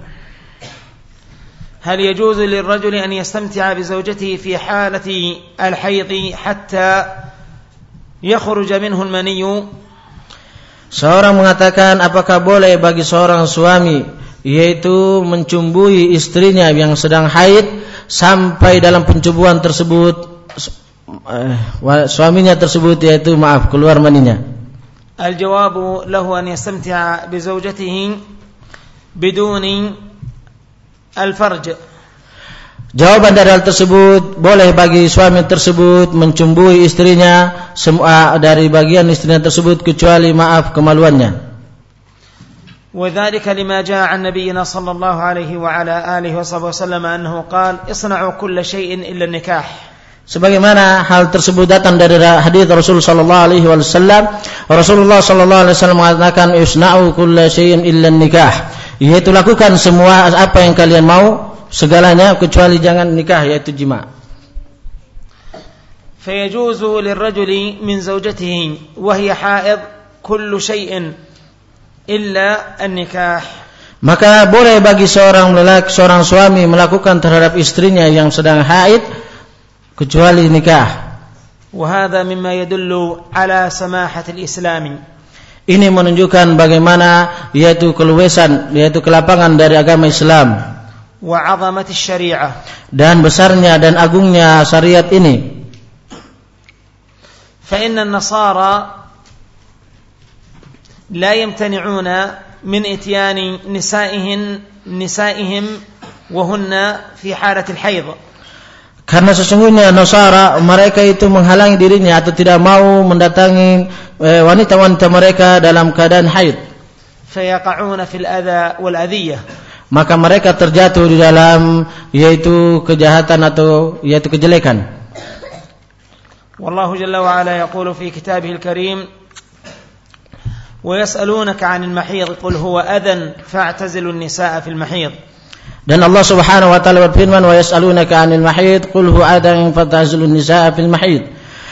هل يجوز للرجل أن يستمتع بزوجته في حالة الحيض حتى يخرج منه المني Seorang mengatakan apakah boleh bagi seorang suami yaitu mencumbui istrinya yang sedang haid sampai dalam pencumbuan tersebut eh, suaminya tersebut yaitu maaf keluar maninya. الجواب له أن يستمتع بزوجته بدون الفرج Jawaban dari hal tersebut boleh bagi suami tersebut mencumbui istrinya semua dari bagian istrinya tersebut kecuali maaf kemaluannya. وذلك لما جاء عن نبينا صلى الله عليه وعلى آله وصحبه وسلم أنه قال اصنعوا كل شيء إلا النكاح Sebagaimana hal tersebut datang dari hadis Rasul sallallahu alaihi wasallam, Rasulullah sallallahu alaihi wasallam mengatakan isna'u kulla syai'in illa nikah. Yaitu lakukan semua apa yang kalian mau segalanya kecuali jangan nikah yaitu jima. فيجوز للرجل من زوجته وهي حائض كل شيء إلا النكاح Maka boleh bagi seorang lelaki, seorang suami melakukan terhadap istrinya yang sedang haid kecuali nikah. وهذا مما يدل على سماحة الإسلام Ini menunjukkan bagaimana yaitu keluasan yaitu kelapangan dari agama Islam wa 'azamati syariah dan besarnya dan agungnya syariat ini fa inna nasara la yamtani'una min ityani nisa'ihin nisaihim wa hunna fi halatil haidh karena sesungguhnya Nasara mereka itu menghalangi dirinya atau tidak mau mendatangi eh, wanita-wanita mereka dalam keadaan haid. Fayaqa'una fil adha wal adhiyah Maka mereka terjatuh di dalam yaitu kejahatan atau yaitu kejelekan. والله جل وعلا يقول في كتابه الكريم ويسألونك عن المحيض قل هو أذى فاعتزلوا النساء في المحيض Dan Allah Subhanahu wa taala berfirman wa yas'alunaka 'anil mahid qul huwa adan fatazilun nisaa fil mahid.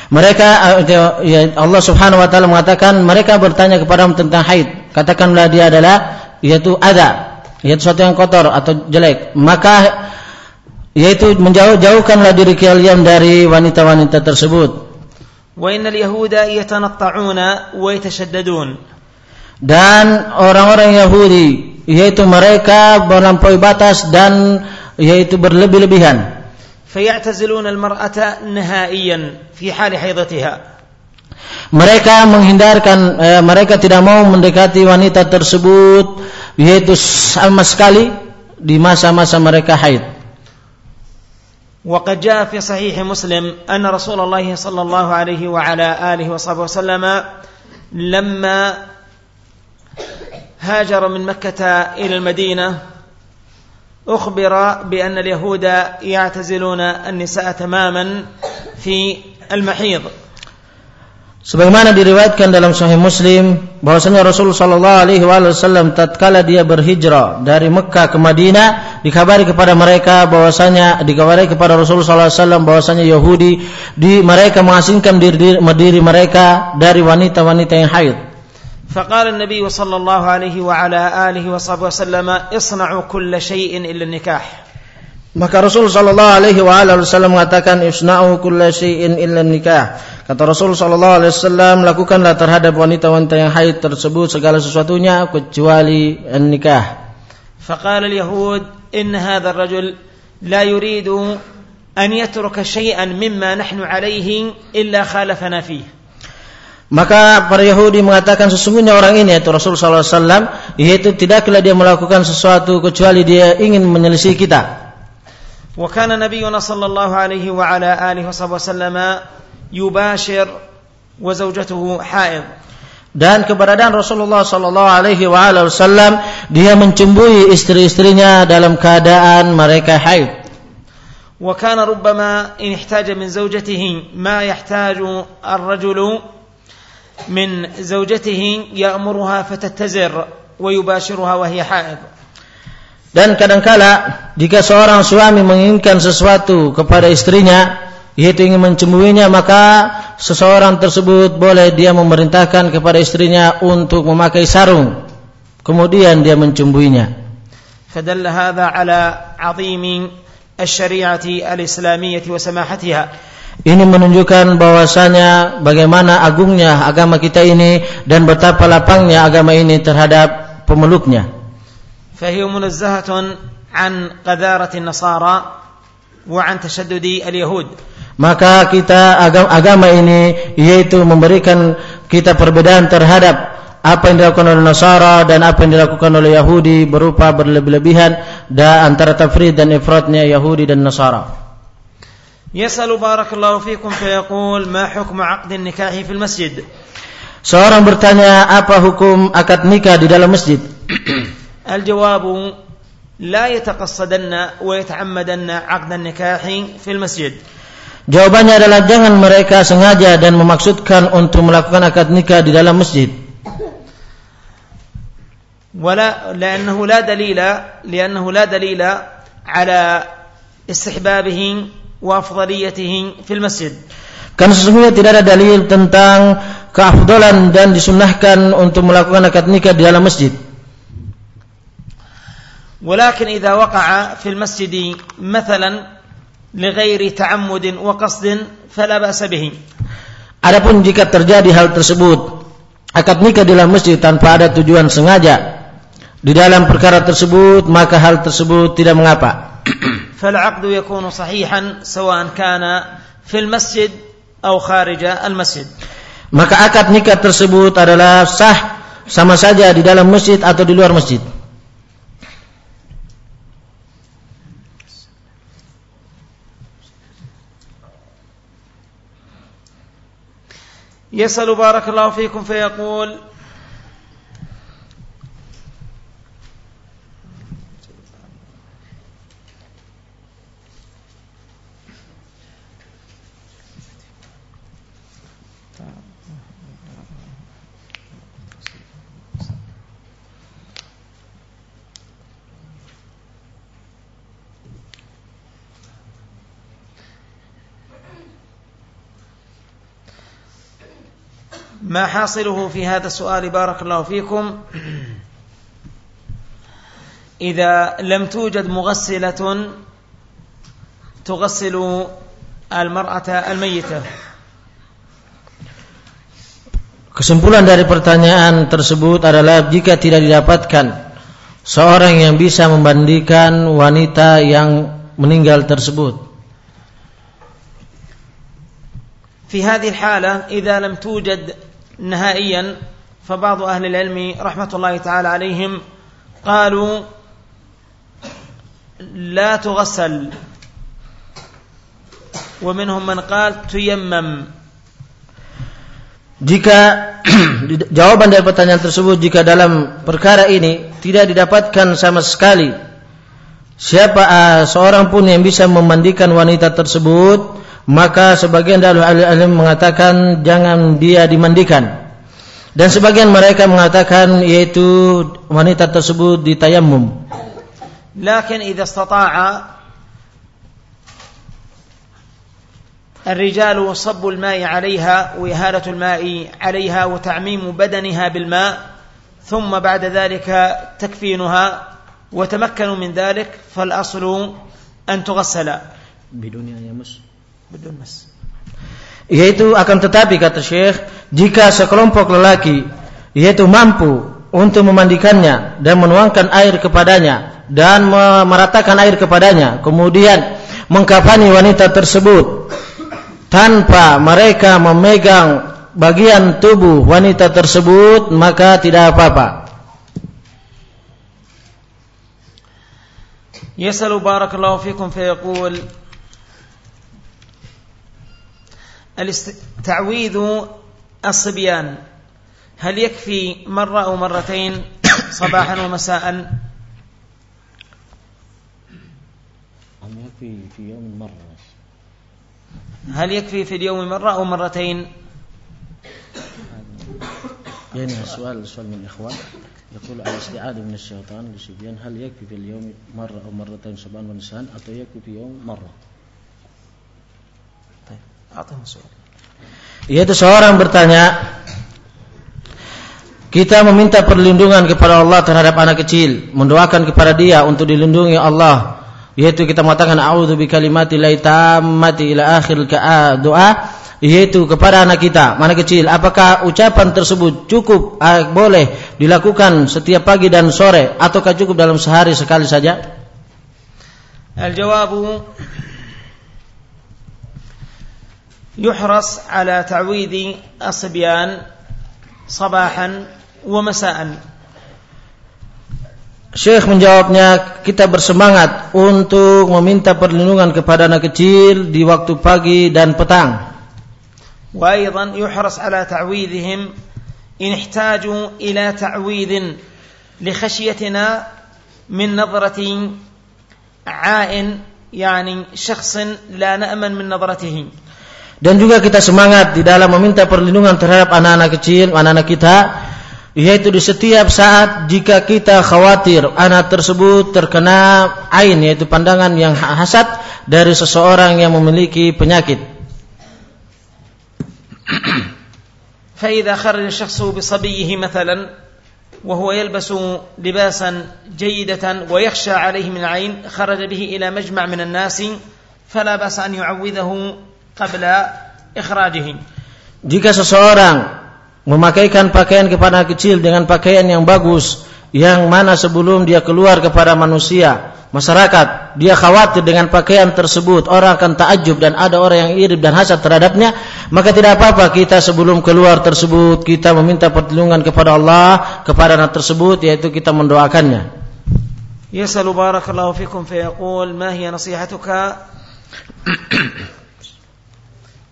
Mereka eh, ya, Allah Subhanahu wa taala mengatakan mereka bertanya kepadamu tentang haid. Katakanlah dia adalah yaitu ada, yaitu sesuatu yang kotor atau jelek, maka yaitu menjauh-jauhkanlah diri kalian dari wanita-wanita tersebut. Dan orang-orang Yahudi yaitu mereka melampaui batas dan yaitu berlebih-lebihan. Mereka menghindarkan eh, mereka tidak mau mendekati wanita tersebut yaitu sama sekali di masa-masa mereka haid. وقد جاء في صحيح مسلم أن رسول الله صلى الله عليه وعلى آله وصحبه وسلم لما هاجر من مكة إلى المدينة أخبر بأن اليهود يعتزلون النساء تماما في المحيض Sebagaimana diriwayatkan dalam Sahih Muslim bahwasanya Rasul sallallahu alaihi wasallam tatkala dia berhijrah dari Mekah ke Madinah dikabari kepada mereka bahwasanya dikabari kepada Rasul sallallahu alaihi wasallam bahwasanya Yahudi di mereka mengasingkan diri, diri mereka dari wanita-wanita yang haid. فقال النبي صلى الله عليه وعلى آله وصحبه وسلم اصنعوا كل شيء إلا النكاح Maka Rasul sallallahu alaihi wasallam mengatakan isna'u kulla syai'in illa nikah. Kata Rasul Shallallahu alaihi wasallam, lakukanlah terhadap wanita-wanita yang haid tersebut segala sesuatunya kecuali nikah. Fakal Yahud, in hada rujul la yuridu an yatruk shay'an mimma nahnu alaihi illa khalafana fihi. Maka para Yahudi mengatakan sesungguhnya orang ini yaitu Rasul sallallahu alaihi wasallam yaitu tidaklah dia melakukan sesuatu kecuali dia ingin menyelisih kita. Wa kana nabiyuna sallallahu alaihi wasallam وسلم يباشر وزوجته حائض Dan keberadaan Rasulullah sallallahu alaihi wasallam dia mencembui istri-istrinya dalam keadaan mereka haid. وكان ربما إن احتاج من زوجته ما يحتاج الرجل من زوجته يأمرها فتتزر ويباشرها وهي حائض Dan kadangkala jika seorang suami menginginkan sesuatu kepada istrinya, yaitu ingin mencemburunya, maka seseorang tersebut boleh dia memerintahkan kepada istrinya untuk memakai sarung. Kemudian dia mencemburunya. فدل هذا على عظيم الشريعة الإسلامية وسماحتها Ini menunjukkan bahwasanya bagaimana agungnya agama kita ini dan betapa lapangnya agama ini terhadap pemeluknya. فهي منزهة عن قذارة النصارى وعن تشدد اليهود Maka kita agama, agama ini yaitu memberikan kita perbedaan terhadap apa yang dilakukan oleh Nasara dan apa yang dilakukan oleh Yahudi berupa berlebih-lebihan dan antara tafrid dan ifratnya Yahudi dan Nasara. يسأل بارك الله فيكم فيقول ما حكم عقد النكاح في المسجد Seorang bertanya apa hukum akad nikah di dalam masjid? الجواب لا يتقصدن ويتعمدن عقد النكاح في المسجد Jawabannya adalah jangan mereka sengaja dan memaksudkan untuk melakukan akad nikah di dalam masjid. ولا لأنه لا دليل لأنه لا دليل على استحبابه وأفضليته في المسجد Karena sesungguhnya tidak ada dalil tentang keafdalan dan disunnahkan untuk melakukan akad nikah di dalam masjid. ولكن إذا وقع في المسجد مثلا لغير تعمد وقصد فلا بأس به Adapun jika terjadi hal tersebut akad nikah di dalam masjid tanpa ada tujuan sengaja di dalam perkara tersebut maka hal tersebut tidak mengapa. فالعقد يكون صحيحا سواء كان في المسجد أو خارج المسجد Maka akad nikah tersebut adalah sah sama saja di dalam masjid atau di luar masjid. يسأل بارك الله فيكم فيقول ما حاصله في هذا السؤال بارك الله فيكم إذا لم توجد مغسلة تغسل المرأة الميتة Kesimpulan dari pertanyaan tersebut adalah jika tidak didapatkan seorang yang bisa membandingkan wanita yang meninggal tersebut. في هذه الحالة إذا لم توجد نهائيا فبعض أهل العلم رحمة الله تعالى عليهم قالوا لا تغسل ومنهم من قال تيمم Jika jawaban dari pertanyaan tersebut jika dalam perkara ini tidak didapatkan sama sekali siapa uh, seorang pun yang bisa memandikan wanita tersebut maka sebagian dari ahli alim mengatakan jangan dia dimandikan. Dan sebagian mereka mengatakan yaitu wanita tersebut ditayamum لكن إذا استطاع الرجال صب الماء عليها وإهالة الماء عليها وتعميم بدنها بالماء ثم بعد ذلك تكفينها وتمكنوا من ذلك فالأصل أن تغسل بدون أن يمس بدون مس yaitu akan tetapi kata Syekh jika sekelompok lelaki yaitu mampu untuk memandikannya dan menuangkan air kepadanya dan meratakan air kepadanya kemudian mengkafani wanita tersebut tanpa mereka memegang bagian tubuh wanita tersebut maka tidak apa-apa يسأل بارك الله فيكم فيقول تعويذ الصبيان. هل يكفي مرة أو مرتين صباحا ومساء؟ أم يكفي في يوم مرة؟ هل يكفي في اليوم مرة أو مرتين؟ يعني سؤال سؤال من الإخوان يقول على استعاذة من الشيطان للصبيان هل يكفي في اليوم مرة أو مرتين صباحا ومساء؟ أو يكفي في يوم مرة؟ Yaitu seorang bertanya, kita meminta perlindungan kepada Allah terhadap anak kecil, mendoakan kepada dia untuk dilindungi Allah. Yaitu kita mengatakan a'udzu bikalimati la tammati ila akhir doa yaitu kepada anak kita, anak kecil. Apakah ucapan tersebut cukup boleh dilakukan setiap pagi dan sore ataukah cukup dalam sehari sekali saja? Al-jawabu يحرص على تعويذ الصبيان صباحا ومساء Syekh menjawabnya kita bersemangat untuk meminta perlindungan kepada anak kecil di waktu pagi dan petang. وأيضا يحرص على تعويذهم إن احتاجوا إلى تعويذ لخشيتنا من نظرة عائن يعني شخص لا نأمن من نظرته dan juga kita semangat di dalam meminta perlindungan terhadap anak-anak kecil, anak-anak kita, yaitu di setiap saat jika kita khawatir anak tersebut terkena ain, yaitu pandangan yang hasad dari seseorang yang memiliki penyakit. فإذا خرج الشخص بصبيه مثلا وهو يلبس لباسا جيدة ويخشى عليه من العين خرج به إلى مجمع من الناس فلا بأس أن يعوذه قبل إخراجه Jika seseorang memakaikan pakaian kepada anak kecil dengan pakaian yang bagus, yang mana sebelum dia keluar kepada manusia, masyarakat, dia khawatir dengan pakaian tersebut, orang akan takjub dan ada orang yang iri dan hasad terhadapnya, maka tidak apa-apa kita sebelum keluar tersebut kita meminta perlindungan kepada Allah kepada anak tersebut yaitu kita mendoakannya. يسأل بارك الله فيكم فيقول ما هي نصيحتك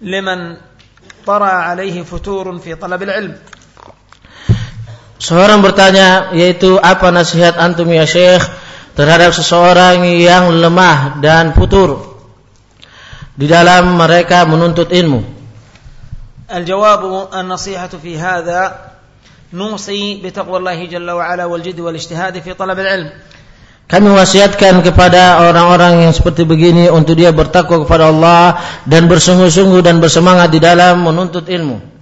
لمن طرأ عليه فتور في طلب العلم Seorang bertanya yaitu apa nasihat antum ya Syekh terhadap seseorang yang lemah dan futur di dalam mereka menuntut ilmu. Al-jawabu an-nasihatu fi hadha nusi bi taqwallahi jalla wa ala wal jidd wal ijtihad fi talab al-ilm. Kami wasiatkan kepada orang-orang yang seperti begini untuk dia bertakwa kepada Allah dan bersungguh-sungguh dan bersemangat di dalam menuntut ilmu.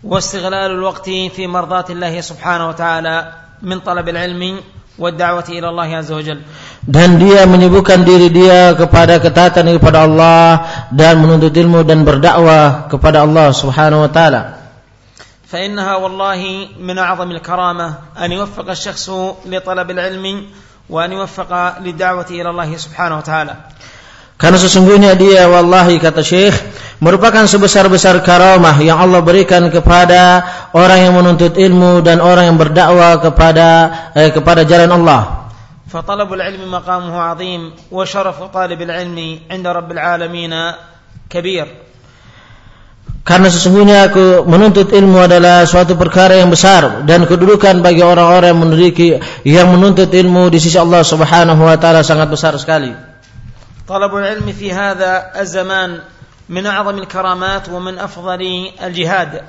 واستغلال الوقت في مرضاة الله سبحانه وتعالى من طلب العلم والدعوة إلى الله عز وجل dan dia menyibukkan diri dia kepada ketaatan kepada Allah dan menuntut ilmu dan berdakwah kepada Allah Subhanahu wa taala. فإنها والله من أعظم الكرامة أن يوفق الشخص لطلب العلم وأن يوفق للدعوة إلى الله سبحانه وتعالى. Karena sesungguhnya dia wallahi kata Syekh merupakan sebesar-besar karamah yang Allah berikan kepada orang yang menuntut ilmu dan orang yang berdakwah kepada eh, kepada jalan Allah. فطلب العلم مقامه عظيم وشرف طالب العلم عند رب العالمين كبير Karena sesungguhnya aku menuntut ilmu adalah suatu perkara yang besar dan kedudukan bagi orang-orang yang memiliki yang menuntut ilmu di sisi Allah Subhanahu wa taala sangat besar sekali. Talabul ilmi fi hadha az-zaman min a'zami al-karamat wa min afdali al-jihad.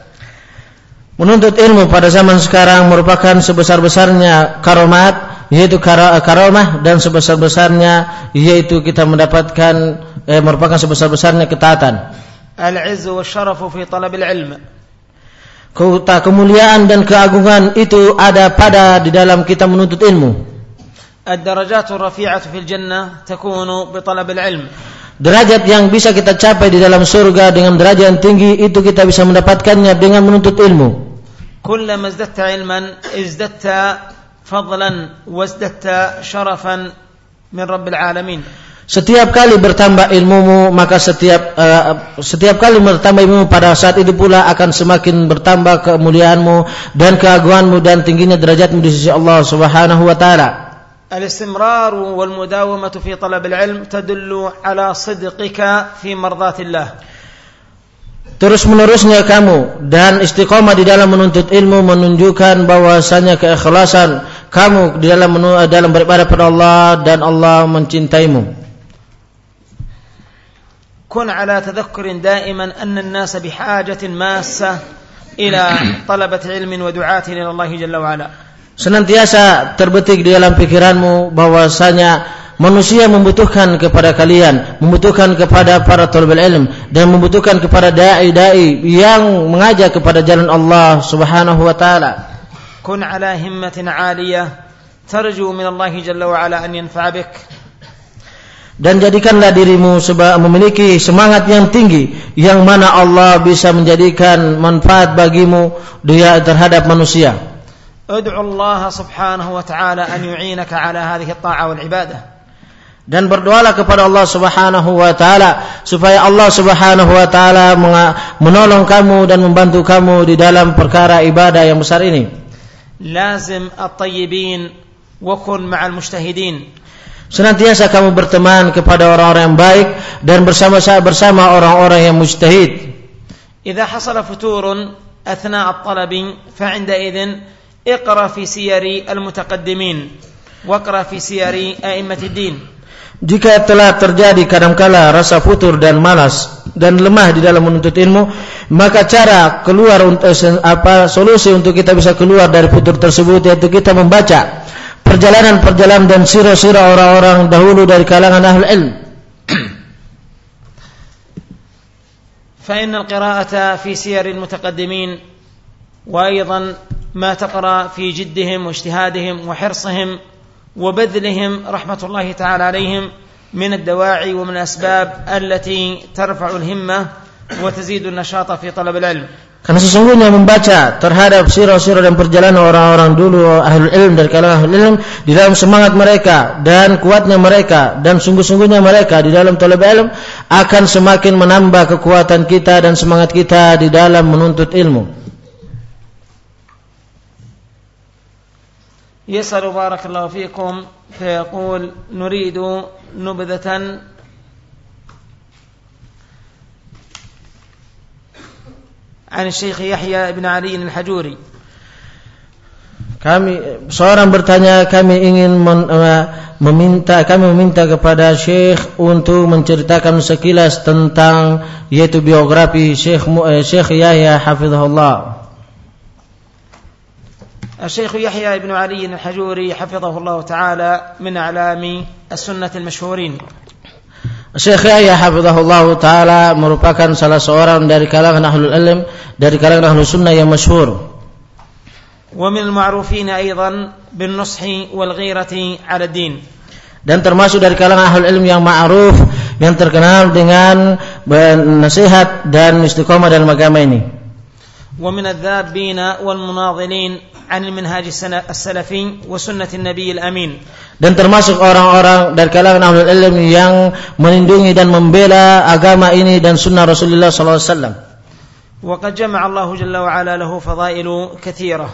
Menuntut ilmu pada zaman sekarang merupakan sebesar-besarnya karomat yaitu kar karomah dan sebesar-besarnya yaitu kita mendapatkan eh, merupakan sebesar-besarnya ketaatan Al-izz wa syarafu fi talab al-ilm. Kemuliaan dan keagungan itu ada pada di dalam kita menuntut ilmu. الدرجات الرفيعة في الجنة تكون بطلب العلم Derajat yang bisa kita capai di dalam surga dengan derajat yang tinggi itu kita bisa mendapatkannya dengan menuntut ilmu. كلما ازددت علما ازددت فضلا وازددت شرفا من رب العالمين. Setiap kali bertambah ilmumu maka setiap uh, setiap kali bertambah ilmu pada saat itu pula akan semakin bertambah kemuliaanmu dan keagunganmu dan tingginya derajatmu di sisi Allah Subhanahu wa taala. الاستمرار والمداومة في طلب العلم تدل على صدقك في مرضاة الله Terus menerusnya kamu dan istiqomah di dalam menuntut ilmu menunjukkan bahwasanya keikhlasan kamu di dalam dalam beribadah kepada Allah dan Allah mencintaimu. كن على تذكر دائما أن الناس بحاجة ماسة إلى طلبة علم ودعاة إلى الله جل وعلا. senantiasa terbetik di dalam pikiranmu bahwasanya manusia membutuhkan kepada kalian, membutuhkan kepada para talibul ilm dan membutuhkan kepada dai-dai yang mengajak kepada jalan Allah Subhanahu wa taala. Kun ala himmatin 'aliyah tarju min Allah jalla wa ala an yanfa'a bik. dan jadikanlah dirimu memiliki semangat yang tinggi yang mana Allah bisa menjadikan manfaat bagimu dia terhadap manusia. Ud'u Allah subhanahu wa ta'ala an yu'inaka ala hadhihi ta'a wal ibadah. Dan berdoalah kepada Allah Subhanahu wa taala supaya Allah Subhanahu wa taala menolong kamu dan membantu kamu di dalam perkara ibadah yang besar ini. Lazim at-tayyibin wa kun ma'al mujtahidin. Senantiasa kamu berteman kepada orang-orang yang baik dan bersama bersama orang-orang yang mujtahid. إذا حصل فتور أثناء الطلب فعندئذ اقرأ في سير المتقدمين واقرأ في سير أئمة الدين Jika telah terjadi kadangkala rasa futur dan malas dan lemah di dalam menuntut ilmu, maka cara keluar untuk apa solusi untuk kita bisa keluar dari futur tersebut yaitu kita membaca perjalanan-perjalanan dan sirah-sirah orang-orang dahulu dari kalangan ahli ilmu. فإن القراءة في سير المتقدمين وأيضا ما تقرأ في جدهم واجتهادهم وحرصهم وبذلهم رحمة الله تعالى عليهم من الدواعي ومن الأسباب التي ترفع الهمة وتزيد النشاط في طلب العلم Karena sesungguhnya membaca terhadap sirah-sirah dan perjalanan orang-orang dulu ahlul ilm dari kalangan ahlul ilm di dalam semangat mereka dan kuatnya mereka dan sungguh-sungguhnya mereka di dalam talab ilm akan semakin menambah kekuatan kita dan semangat kita di dalam menuntut ilmu. يسأل بارك الله فيكم فيقول نريد نبذة عن الشيخ يحيى بن علي الحجوري Kami seorang bertanya kami ingin men, uh, meminta kami meminta kepada Syekh untuk menceritakan sekilas tentang yaitu biografi Syekh uh, Syekh Yahya hafizahullah. الشيخ يحيى بن علي الحجوري حفظه الله تعالى من أعلام السنة المشهورين Syekh Yahya hafizahullah taala merupakan salah seorang dari kalangan ahlul ilm dari kalangan ahlus sunnah yang masyhur. ومن المعروفين أيضا بالنصح والغيرة على الدين dan termasuk dari kalangan ahlul ilm yang ma'ruf yang terkenal dengan nasihat dan istiqomah dalam agama ini. ومن الذابين والمناضلين عن المنهاج السلفي وسنة النبي الأمين dan termasuk orang-orang dari kalangan ahlul ilm yang melindungi dan membela agama ini dan sunnah Rasulullah SAW. وقد جمع الله جل وعلا له فضائل كثيرة.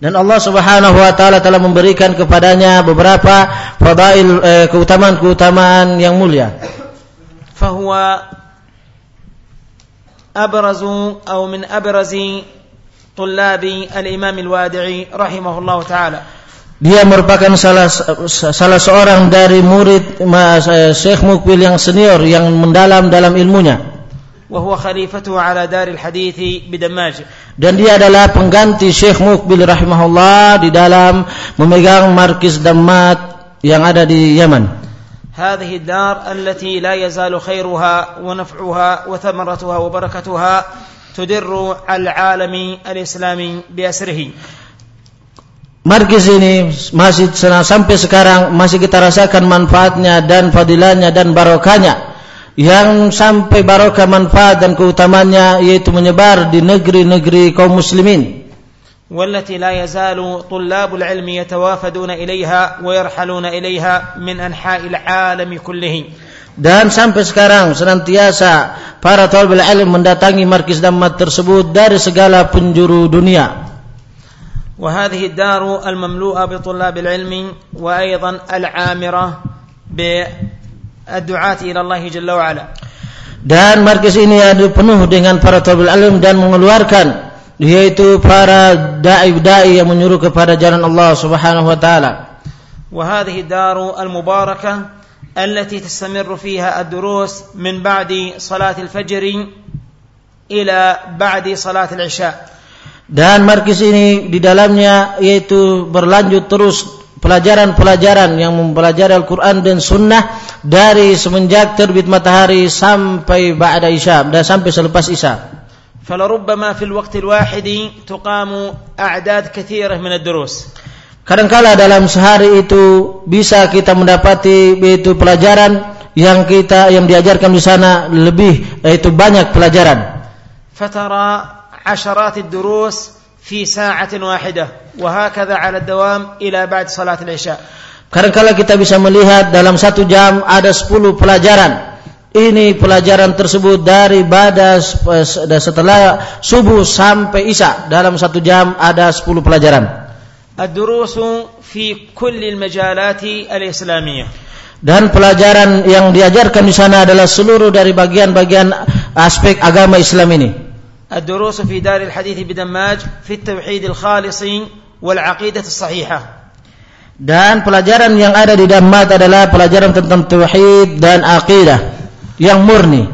Dan Allah Subhanahu wa taala telah memberikan kepadanya beberapa fadail eh, keutamaan-keutamaan yang mulia. فهو أبرز أو من أبرز طلاب الإمام الوادعي رحمه الله تعالى dia merupakan salah salah seorang dari murid Syekh Mukbil yang senior yang mendalam dalam ilmunya. وهو خليفته على دار الحديث بدماج. Dan dia adalah pengganti Syekh Mukbil rahimahullah di dalam memegang markis Dammat yang ada di Yaman. هذه الدار التي لا يزال خيرها ونفعها وثمرتها وبركتها تدر العالم الإسلامي بأسره Markis ini masih sampai sekarang masih kita rasakan manfaatnya dan fadilahnya dan barokahnya yang sampai barokah manfaat dan keutamanya yaitu menyebar di negeri-negeri kaum muslimin. والتي لا يزال طلاب العلم يتوافدون إليها ويرحلون إليها من أنحاء العالم كله dan sampai sekarang senantiasa para talibul ilm mendatangi markis damat tersebut dari segala penjuru dunia. وهذه الدار المملوءة بطلاب العلم وأيضا العامرة بالدعاة إلى الله جل وعلا. Dan markis ini ada penuh dengan para talibul ilm dan mengeluarkan yaitu para dai-dai yang menyuruh kepada jalan Allah Subhanahu wa taala. وهذه الدار المباركة التي تستمر فيها الدروس من بعد صلاة الفجر إلى بعد صلاة العشاء. Dan markis ini di dalamnya yaitu berlanjut terus pelajaran-pelajaran yang mempelajari Al-Quran dan Sunnah dari semenjak terbit matahari sampai ba'da Isya dan sampai selepas Isya. فلربما في الوقت الواحد تقام أعداد كثيرة من الدروس Kadangkala dalam sehari itu bisa kita mendapati begitu pelajaran yang kita yang diajarkan di sana lebih yaitu banyak pelajaran. Fatara asharat durus fi sa'at wahidah wa hakadha 'ala dawam ila ba'd salat isya. Kadangkala kita bisa melihat dalam satu jam ada 10 pelajaran. Ini pelajaran tersebut dari badas eh, setelah subuh sampai isya dalam satu jam ada 10 pelajaran. الدروس في كل المجالات الإسلامية. Dan pelajaran yang diajarkan di sana adalah seluruh dari bagian-bagian aspek agama Islam ini. الدروس في دار الحديث بدماج في التوحيد الخالص والعقيدة الصحيحة. Dan pelajaran yang ada di Dammat adalah pelajaran tentang tauhid dan akidah yang murni.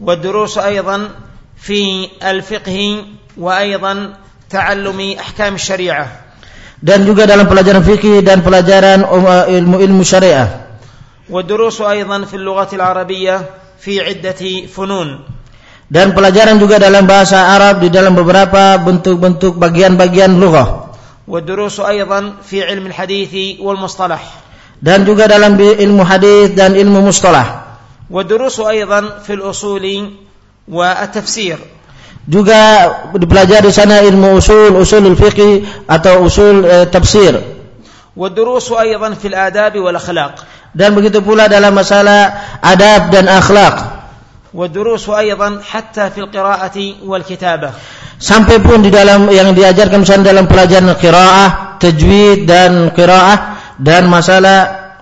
والدروس أيضا في الفقه وأيضا تعلم أحكام الشريعة. Dan juga dalam pelajaran fikih dan pelajaran ilmu-ilmu syariah. والدروس أيضا في اللغة العربية في عدة فنون. Dan pelajaran juga dalam bahasa Arab di dalam beberapa bentuk-bentuk bagian-bagian lughah. والدروس أيضا في علم الحديث والمصطلح. dan juga dalam ilmu hadis dan ilmu mustalah والدروس أيضا في الأصول والتفسير juga dipelajari di sana ilmu usul usulul fiqh atau usul e, tafsir والدروس أيضا في الآداب والأخلاق dan begitu pula dalam masalah adab dan akhlak والدروس أيضا حتى في القراءة والكتابة sampai pun di dalam yang diajarkan misalnya dalam pelajaran qiraah tajwid dan qiraah dan masalah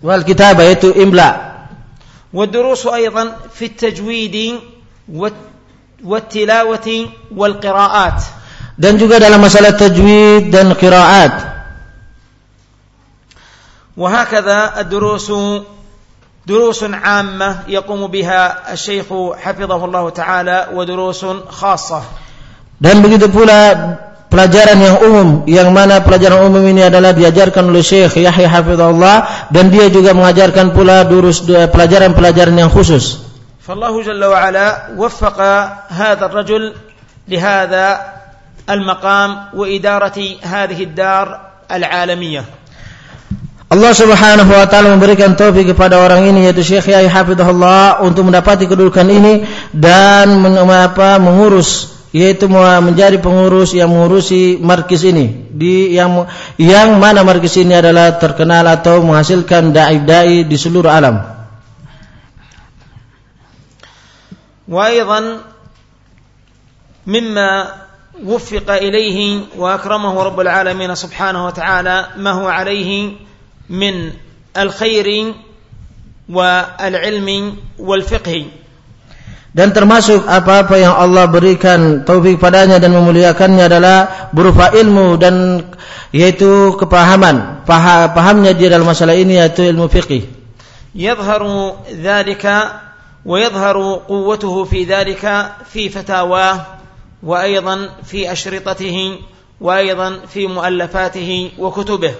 wal kitabah yaitu imla والدروس أيضا في التجويد والتلاوة والقراءات dan juga dalam masalah tajwid dan qiraat وهكذا الدروس دروس عامة يقوم بها الشيخ حفظه الله تعالى ودروس خاصة dan begitu pula pelajaran yang umum yang mana pelajaran umum ini adalah diajarkan oleh Syekh Yahya Hafizahullah dan dia juga mengajarkan pula durus pelajaran-pelajaran yang khusus. فالله جل وعلا وفق هذا الرجل لهذا المقام وإدارة هذه الدار العالمية. Allah Subhanahu wa taala memberikan taufik kepada orang ini yaitu Syekh Yahya Hafizahullah untuk mendapati kedudukan ini dan apa mengurus yaitu menjadi pengurus yang mengurusi markis ini di yang yang mana markis ini adalah terkenal atau menghasilkan dai-dai di seluruh alam. وأيضا مما وفق إليه وأكرمه رب العالمين سبحانه وتعالى ما هو عليه من الخير والعلم والفقه dan termasuk apa-apa yang Allah berikan taufik padanya dan memuliakannya adalah berupa ilmu dan yaitu kepahaman pahamnya dia dalam masalah ini yaitu ilmu fiqih yadhharu dhalika ويظهر قوته في ذلك في فتاواه وايضا في اشرطته وايضا في مؤلفاته وكتبه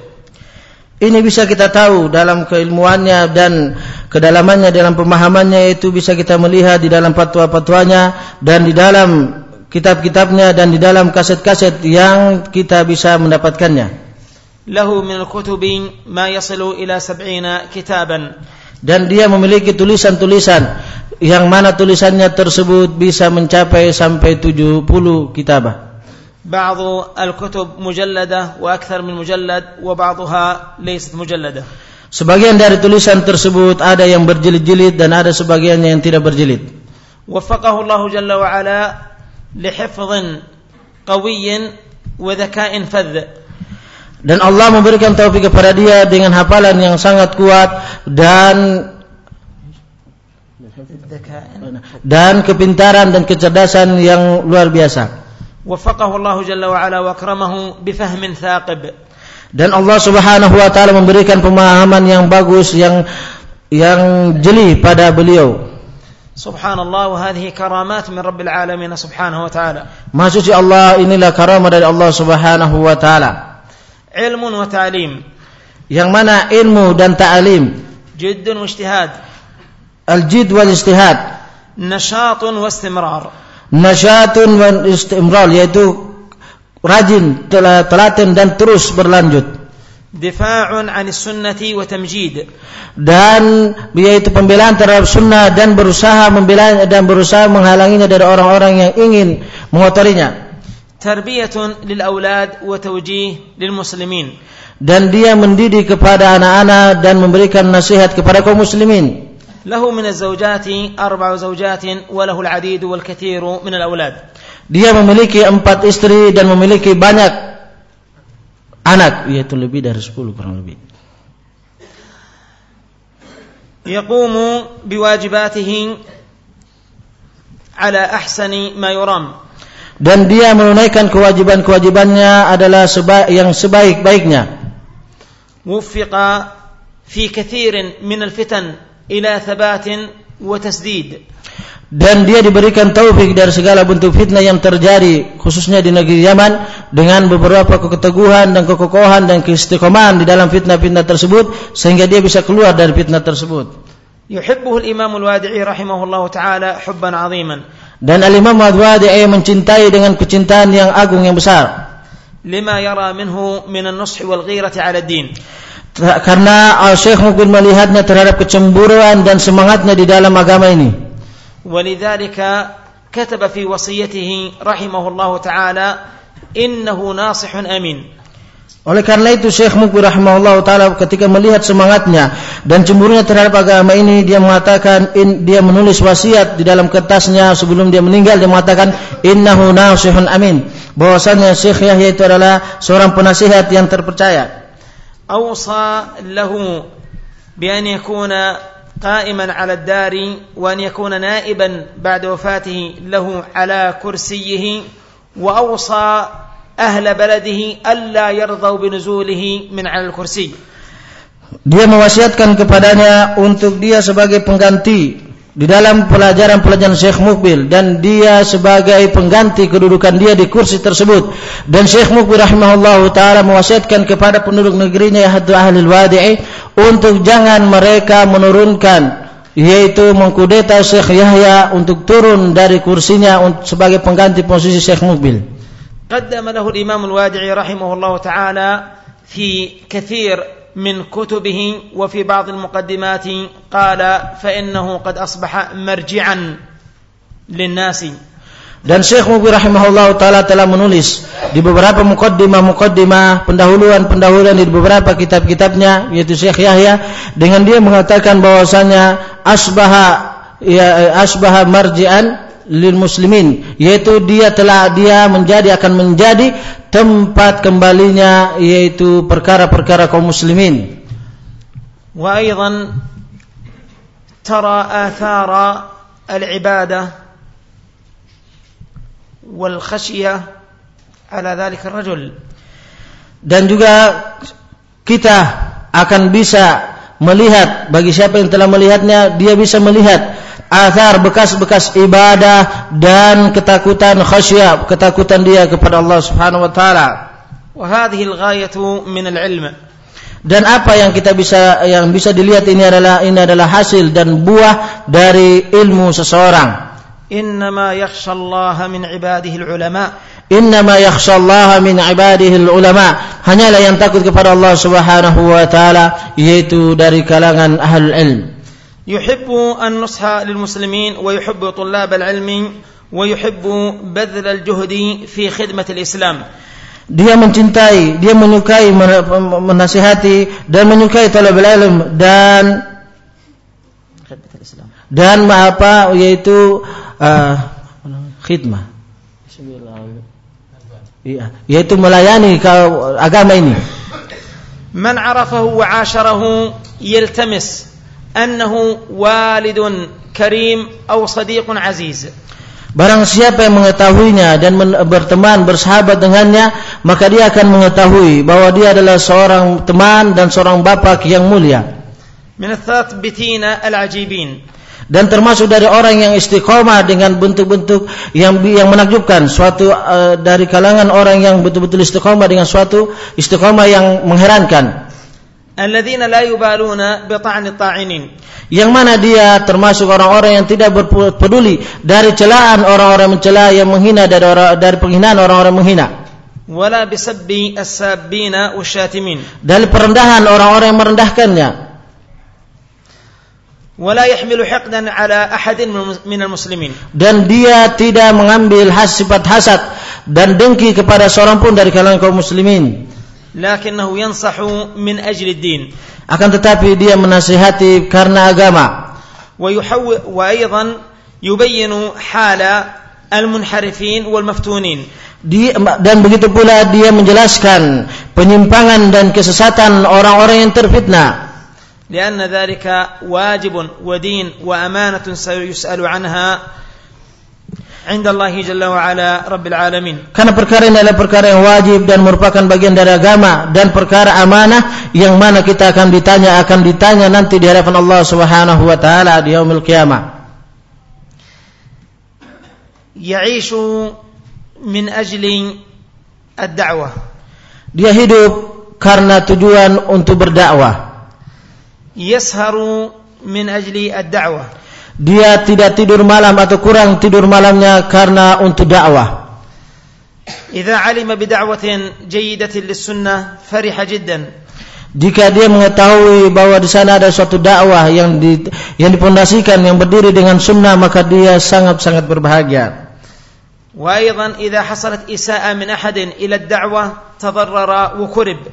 ini bisa kita tahu dalam keilmuannya dan kedalamannya dalam pemahamannya itu bisa kita melihat di dalam fatwa-fatwanya dan di dalam kitab-kitabnya dan di dalam kaset-kaset yang kita bisa mendapatkannya. Lahu min al-kutubi ma yasilu ila sab'ina kitaban. Dan dia memiliki tulisan-tulisan yang mana tulisannya tersebut bisa mencapai sampai 70 kitabah. بعض الكتب مجلدة وأكثر من مجلد وبعضها ليست مجلدة Sebagian dari tulisan tersebut ada yang berjilid-jilid dan ada sebagian yang tidak berjilid. وفقه الله جل وعلا لحفظ قوي وذكاء فذ. Dan Allah memberikan taufik kepada dia dengan hafalan yang sangat kuat dan dan kepintaran dan kecerdasan yang luar biasa. وفقه الله جل وعلا واكرمه بفهم ثاقب dan Allah Subhanahu wa taala memberikan pemahaman yang bagus yang yang jeli pada beliau Subhanallah wa hadhihi karamat min Rabbil alamin subhanahu wa ta'ala. Maha suci Allah inilah karamah dari Allah Subhanahu wa taala. Ilmu wa ta'lim. Yang mana ilmu dan ta'lim. Jidd wa ijtihad. Al-jidd wal ijtihad. Nashat wa istimrar nasyatun wa istimral yaitu rajin telaten dan terus berlanjut difa'un 'an sunnati wa tamjid dan yaitu pembelaan terhadap sunnah dan berusaha membela dan berusaha menghalanginya dari orang-orang yang ingin mengotorinya tarbiyatun lil aulad wa tawjih lil muslimin dan dia mendidik kepada anak-anak dan memberikan nasihat kepada kaum muslimin له من الزوجات أربع زوجات وله العديد والكثير من الأولاد dia memiliki empat istri dan memiliki banyak anak yaitu lebih dari sepuluh kurang lebih يقوم بواجباته على أحسن ما يرام dan dia menunaikan kewajiban-kewajibannya adalah seba yang sebaik-baiknya. وفق في كثير من الفتن ila thabatin wa tasdid dan dia diberikan taufik dari segala bentuk fitnah yang terjadi khususnya di negeri Yaman dengan beberapa keteguhan dan kekokohan dan keistiqomahan di dalam fitnah-fitnah tersebut sehingga dia bisa keluar dari fitnah tersebut. Yuhibbuhu al-Imam al-Wadi'i rahimahullah taala hubban 'aziman. Dan al-Imam al-Wadi'i mencintai dengan kecintaan yang agung yang besar. Lima yara minhu min an-nush wal ghirati 'ala ad-din karena Syekh Mukbil melihatnya terhadap kecemburuan dan semangatnya di dalam agama ini. ولذلك كتب في وصيته رحمه الله تعالى إنه ناصح أمين Oleh karena itu Syekh Mukbil rahimahullah taala ketika melihat semangatnya dan cemburunya terhadap agama ini dia mengatakan in, dia menulis wasiat di dalam kertasnya sebelum dia meninggal dia mengatakan innahu nasihun amin bahwasanya Syekh Yahya itu adalah seorang penasihat yang terpercaya. أوصى له بأن يكون قائما على الدار وأن يكون نائبا بعد وفاته له على كرسيه وأوصى أهل بلده ألا يرضوا بنزوله من على الكرسي Dia mewasiatkan kepadanya untuk dia sebagai pengganti di dalam pelajaran-pelajaran Syekh Mukbil dan dia sebagai pengganti kedudukan dia di kursi tersebut dan Syekh Mukbil rahimahullah taala mewasiatkan kepada penduduk negerinya yaitu ahli wadi'i untuk jangan mereka menurunkan yaitu mengkudeta Syekh Yahya untuk turun dari kursinya sebagai pengganti posisi Syekh Mukbil. قدم له الإمام الوادعي رحمه الله تعالى في كثير من كتبه وفي بعض المقدمات قال فإنه قد أصبح مرجعا للناس Dan Syekh Mubi rahimahullah taala telah menulis di beberapa mukaddimah-mukaddimah pendahuluan-pendahuluan di beberapa kitab-kitabnya yaitu Syekh Yahya dengan dia mengatakan bahwasanya asbaha ya asbaha marji'an lil muslimin yaitu dia telah dia menjadi akan menjadi tempat kembalinya yaitu perkara-perkara kaum muslimin. Wa aidan tara athara al-ibadah wal khashyah ala dhalik rajul. Dan juga kita akan bisa melihat bagi siapa yang telah melihatnya dia bisa melihat athar bekas-bekas ibadah dan ketakutan khasyah ketakutan dia kepada Allah Subhanahu wa taala. Wa hadhihi al-ghayatu min al-ilm. Dan apa yang kita bisa yang bisa dilihat ini adalah ini adalah hasil dan buah dari ilmu seseorang. Innama yakhsha Allah min ibadihi al-ulama. Innama yakhsha Allah min ibadihi al-ulama. Hanyalah yang takut kepada Allah Subhanahu wa taala yaitu dari kalangan ahlul ilm. يحب النصح للمسلمين ويحب طلاب العلم ويحب بذل الجهد في خدمة الإسلام dia mencintai, dia menyukai menasihati dan menyukai talab ilm dan dan apa yaitu uh, khidmah Iya, yaitu melayani agama ini. Man arafahu wa asharahu yaltamis annahu walidun karim aw sadiqun aziz. Barang siapa yang mengetahuinya dan berteman bersahabat dengannya, maka dia akan mengetahui bahwa dia adalah seorang teman dan seorang bapak yang mulia. Min al-thabitina al-ajibin. Dan termasuk dari orang yang istiqomah dengan bentuk-bentuk yang yang menakjubkan, suatu uh, dari kalangan orang yang betul-betul istiqomah dengan suatu istiqomah yang mengherankan. Alladzina la yubaluna bi. Yang mana dia termasuk orang-orang yang tidak peduli dari celaan orang-orang mencela yang menghina dari orang dari penghinaan orang-orang menghina. Wala bisabbi as-sabbina wasyatimin. Dari perendahan orang-orang yang merendahkannya muslimin dan dia tidak mengambil has, sifat hasad dan dengki kepada seorang pun dari kalangan kaum muslimin. Min din akan tetapi dia menasihati karena agama. Dan begitu pula dia menjelaskan penyimpangan dan kesesatan orang-orang yang terfitnah. لأن ذلك واجب ودين وأمانة سيسأل عنها karena perkara ini adalah perkara yang wajib dan merupakan bagian dari agama dan perkara amanah yang mana kita akan ditanya akan ditanya nanti di hadapan Allah Subhanahu wa taala di yaumil qiyamah. Ya'ishu min ajli ad-da'wah. Dia hidup karena tujuan untuk berdakwah. yasharu min ajli ad-da'wah. Dia tidak tidur malam atau kurang tidur malamnya karena untuk dakwah. Idza alima bi da'watin jayyidatin lis-sunnah fariha jiddan. Jika dia mengetahui bahwa di sana ada suatu dakwah yang di, yang dipondasikan yang berdiri dengan sunnah maka dia sangat-sangat berbahagia. Wa aidan idza hasalat isa'a min ahadin ila ad-da'wah tadarrara wa kurib.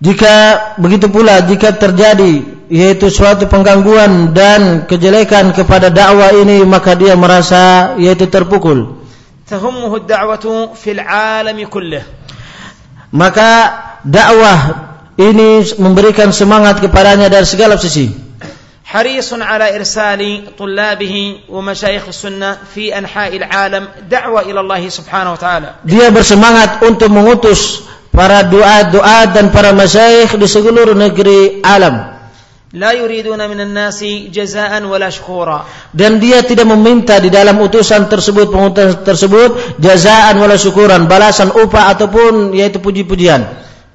Jika begitu pula jika terjadi yaitu suatu penggangguan dan kejelekan kepada dakwah ini maka dia merasa yaitu terpukul. تهمه الدعوة في العالم كله Maka dakwah ini memberikan semangat kepadanya dari segala sisi. حريص على إرسال طلابه ومشايخ السنة في أنحاء العالم دعوة إلى الله سبحانه وتعالى Dia bersemangat untuk mengutus para doa-doa dan para masyayikh di seluruh negeri alam. La yuriduna minan nasi jazaan wala syukura. Dan dia tidak meminta di dalam utusan tersebut pengutusan tersebut jazaan wala syukuran, balasan upah ataupun yaitu puji-pujian.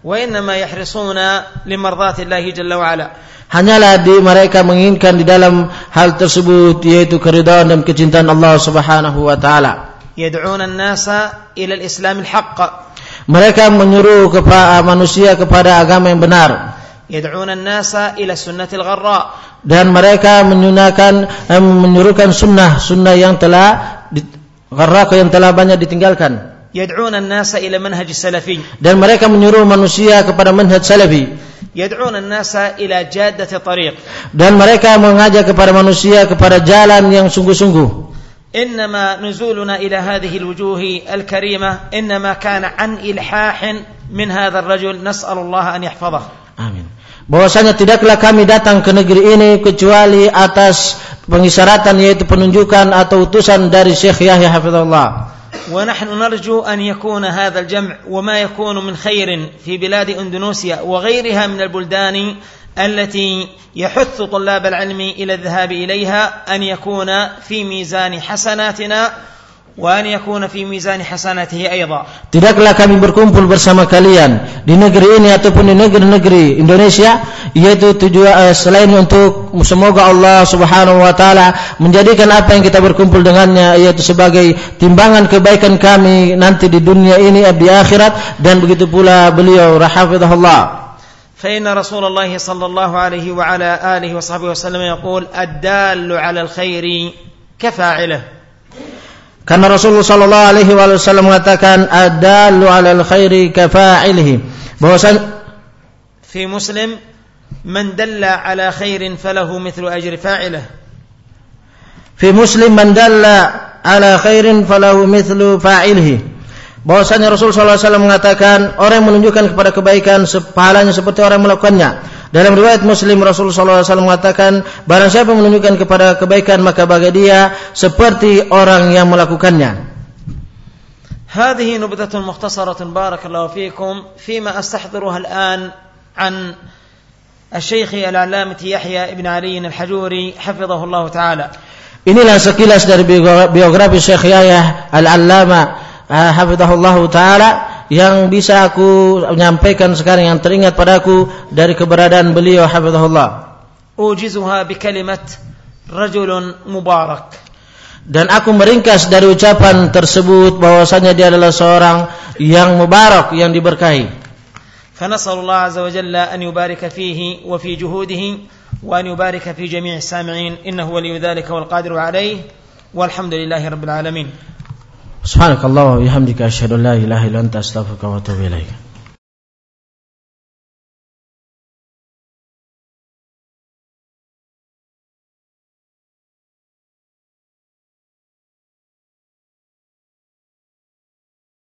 Wa innama yahrisuna limardati Allah jalla wa ala. Hanyalah di mereka menginginkan di dalam hal tersebut yaitu keridhaan dan kecintaan Allah Subhanahu wa taala. Yad'una an-nasa ila al-islam al-haqq mereka menyuruh kepada eh, manusia kepada agama yang benar. Yad'una an-nasa ila sunnatil gharra. Dan mereka eh, menyuruhkan sunnah, sunnah yang telah gharra yang telah banyak ditinggalkan. Yad'una an-nasa ila manhaj salafi. Dan mereka menyuruh manusia kepada manhaj salafi. Yad'una an-nasa ila jaddati tariq. Dan mereka mengajak kepada manusia kepada jalan yang sungguh-sungguh. إنما نزولنا إلى هذه الوجوه الكريمة إنما كان عن إلحاح من هذا الرجل نسأل الله أن يحفظه Amin. Bahwasanya tidaklah kami datang ke negeri ini kecuali atas pengisyaratan yaitu penunjukan atau utusan dari Syekh Yahya Hafizullah. ونحن نرجو أن يكون هذا الجمع وما يكون من خير في بلاد أندونيسيا وغيرها من البلدان التي يحث طلاب العلم إلى الذهاب إليها أن يكون في ميزان حسناتنا وأن يكون في ميزان حسناته أيضا Tidaklah kami berkumpul bersama kalian di negeri ini ataupun di negeri-negeri Indonesia yaitu tujuan eh, selain untuk semoga Allah Subhanahu wa taala menjadikan apa yang kita berkumpul dengannya yaitu sebagai timbangan kebaikan kami nanti di dunia ini di akhirat dan begitu pula beliau rahimahullah فإن رسول الله صلى الله عليه وعلى آله وصحبه وسلم يقول الدال على الخير كفاعله. كان رسول صلى الله عليه وسلم وتكان الدال على الخير كفاعله. بوسن في مسلم من دل على خير فله مثل أجر فاعله. في مسلم من دل على خير فله مثل فاعله. Bahwasanya Rasul sallallahu alaihi wasallam mengatakan orang yang menunjukkan kepada kebaikan pahalanya seperti orang yang melakukannya. Dalam riwayat Muslim Rasul sallallahu alaihi wasallam mengatakan barang siapa yang menunjukkan kepada kebaikan maka bagi dia seperti orang yang melakukannya. هذه نبذة مختصرة بارك الله فيكم فيما أستحضرها الآن عن الشيخ العلامة يحيى بن علي الحجوري حفظه الله تعالى Inilah sekilas dari biogra- biografi Syekh Yahya Al-Allama uh, hafizahullah taala yang bisa aku menyampaikan sekarang yang teringat padaku dari keberadaan beliau hafizahullah. أوجزها بكلمة رجل مبارك Dan aku meringkas dari ucapan tersebut bahwasanya dia adalah seorang yang mubarak, yang diberkahi. فنسأل الله عز وجل أن يبارك فيه وفي جهوده وأن يبارك في جميع السامعين إنه ولي ذلك والقادر عليه والحمد لله رب العالمين سبحانك الله وبحمدك أشهد أن لا إله إلا أنت أستغفرك وأتوب إليك.